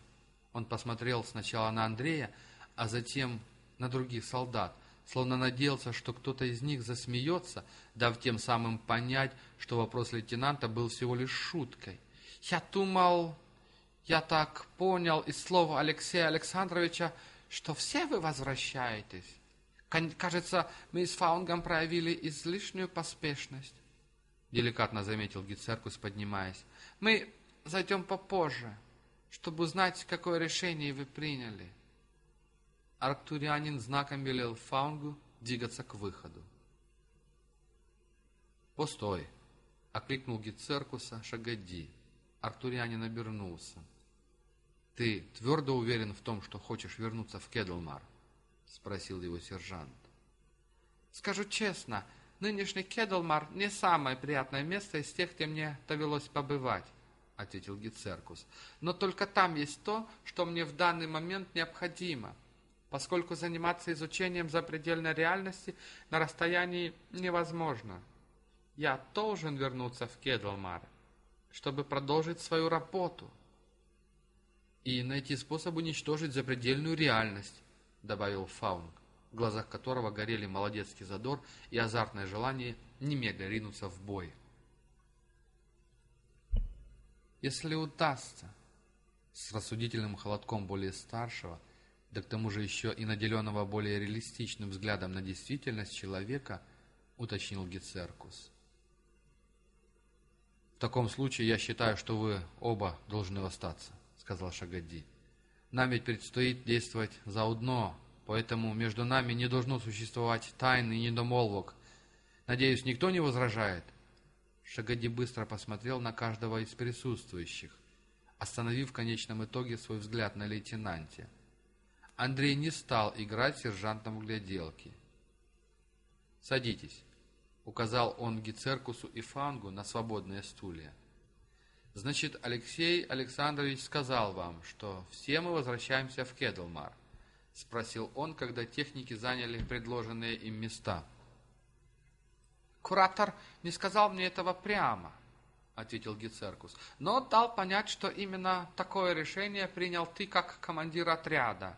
Он посмотрел сначала на Андрея, а затем на других солдат, словно надеялся, что кто-то из них засмеется, дав тем самым понять, что вопрос лейтенанта был всего лишь шуткой. «Я думал, я так понял из слова Алексея Александровича, что все вы возвращаетесь. Кажется, мы с Фаунгом проявили излишнюю поспешность. Деликатно заметил Гицеркус, поднимаясь. Мы зайдем попозже, чтобы узнать, какое решение вы приняли. Арктурианин знаком велел Фаунгу двигаться к выходу. «Постой!» — окликнул Гицеркуса Шагадди. Арктурианин обернулся. «Ты твердо уверен в том, что хочешь вернуться в Кедлмар?» — спросил его сержант. «Скажу честно, нынешний Кедлмар не самое приятное место из тех, где мне довелось побывать», — ответил Гицеркус. «Но только там есть то, что мне в данный момент необходимо, поскольку заниматься изучением запредельной реальности на расстоянии невозможно. Я должен вернуться в Кедлмар, чтобы продолжить свою работу» и найти способ уничтожить запредельную реальность», — добавил Фаунг, в глазах которого горели молодецкий задор и азартное желание немедленно ринуться в бой. «Если удастся», — с рассудительным холодком более старшего, да к тому же еще и наделенного более реалистичным взглядом на действительность человека, уточнил Гицеркус. «В таком случае я считаю, что вы оба должны остаться» сказал Шагади. «Нам ведь предстоит действовать заодно, поэтому между нами не должно существовать тайны и недомолвок. Надеюсь, никто не возражает?» Шагади быстро посмотрел на каждого из присутствующих, остановив в конечном итоге свой взгляд на лейтенанте. Андрей не стал играть сержантом в гляделки. «Садитесь», — указал он Гицеркусу и Фангу на свободные стулья. Значит, Алексей Александрович сказал вам, что все мы возвращаемся в Кедлмар? Спросил он, когда техники заняли предложенные им места. Куратор не сказал мне этого прямо, ответил Гицеркус, но дал понять, что именно такое решение принял ты как командир отряда.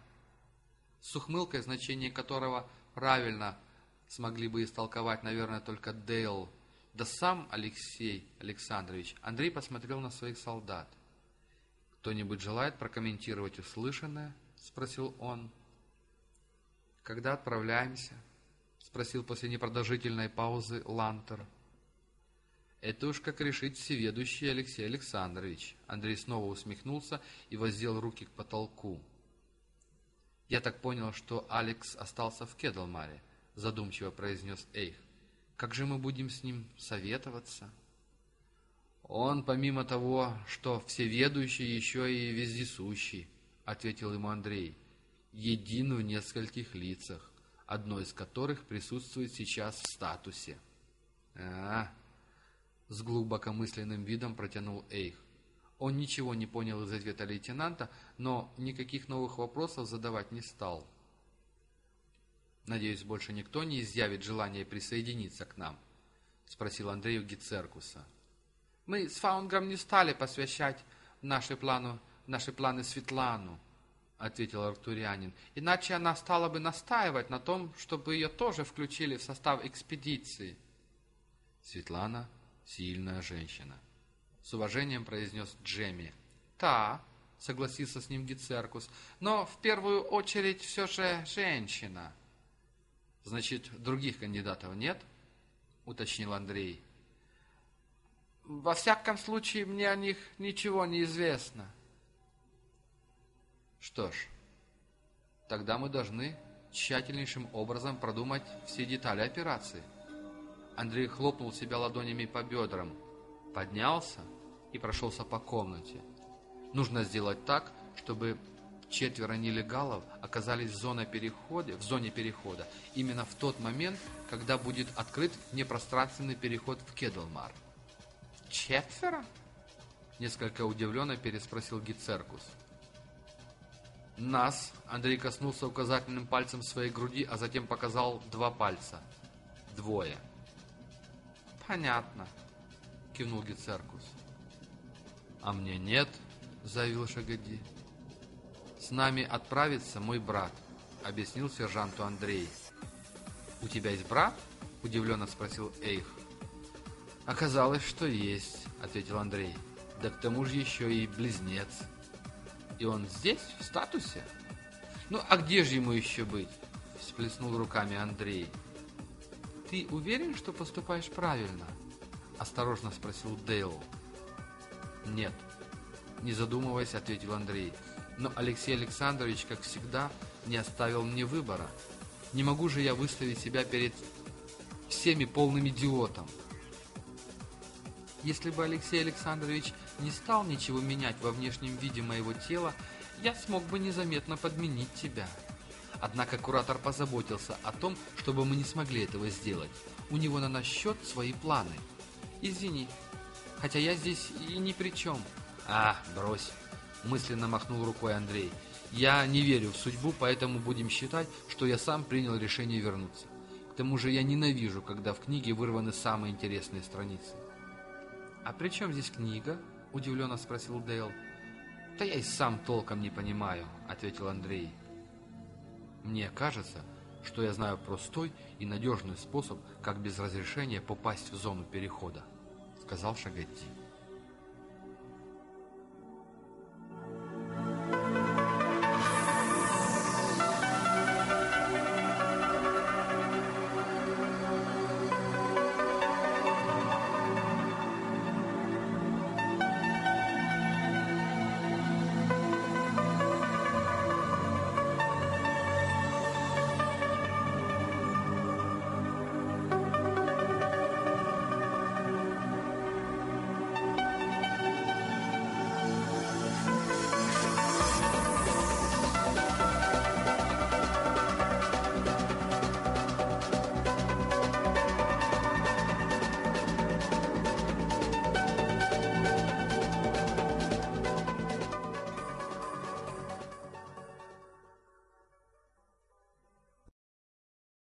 С ухмылкой, значение которого правильно смогли бы истолковать, наверное, только Дейл да сам Алексей Александрович, Андрей посмотрел на своих солдат. «Кто-нибудь желает прокомментировать услышанное?» — спросил он. «Когда отправляемся?» — спросил после непродолжительной паузы Лантер. «Это уж как решит всеведущий Алексей Александрович». Андрей снова усмехнулся и воздел руки к потолку. «Я так понял, что Алекс остался в Кедлмаре», — задумчиво произнес Эйх. Как же мы будем с ним советоваться? Он, помимо того, что всеведущий, еще и вездесущий, ответил ему Андрей, един в нескольких лицах, одно из которых присутствует сейчас в статусе. А, с глубокомысленным видом протянул Эйх. Он ничего не понял из ответа лейтенанта, но никаких новых вопросов задавать не стал. «Надеюсь, больше никто не изъявит желание присоединиться к нам?» — спросил Андрей у Гицеркуса. «Мы с Фаунгом не стали посвящать наши, плану, наши планы Светлану», — ответил Артурянин. «Иначе она стала бы настаивать на том, чтобы ее тоже включили в состав экспедиции». «Светлана — сильная женщина», — с уважением произнес Джемми. «Та», — согласился с ним Гицеркус, — «но в первую очередь все же женщина». Значит, других кандидатов нет? Уточнил Андрей. Во всяком случае, мне о них ничего не известно. Что ж, тогда мы должны тщательнейшим образом продумать все детали операции. Андрей хлопнул себя ладонями по бедрам, поднялся и прошелся по комнате. Нужно сделать так, чтобы четверо нелегалов оказались в зоне перехода, в зоне перехода именно в тот момент, когда будет открыт непространственный переход в Кедлмар. «Четверо?» — несколько удивленно переспросил Гицеркус. Нас, Андрей коснулся указательным пальцем своей груди, а затем показал два пальца. Двое. Понятно, кивнул Гицеркус. А мне нет, заявил Шагади. С нами отправится мой брат, объяснил сержанту Андрей. У тебя есть брат? Удивленно спросил Эйх. Оказалось, что есть, ответил Андрей. Да к тому же еще и близнец. И он здесь, в статусе? Ну, а где же ему еще быть? Всплеснул руками Андрей. Ты уверен, что поступаешь правильно? Осторожно спросил Дейл. Нет. Не задумываясь, ответил Андрей. Но Алексей Александрович, как всегда, не оставил мне выбора. Не могу же я выставить себя перед всеми полным идиотом. Если бы Алексей Александрович не стал ничего менять во внешнем виде моего тела, я смог бы незаметно подменить тебя. Однако куратор позаботился о том, чтобы мы не смогли этого сделать. У него на наш счет свои планы. Извини, хотя я здесь и ни при чем. А, брось, мысленно махнул рукой Андрей. Я не верю в судьбу, поэтому будем считать, что я сам принял решение вернуться. К тому же я ненавижу, когда в книге вырваны самые интересные страницы. «А при чем здесь книга?» — удивленно спросил Дейл. «Да я и сам толком не понимаю», — ответил Андрей. «Мне кажется, что я знаю простой и надежный способ, как без разрешения попасть в зону перехода», — сказал Шагатти.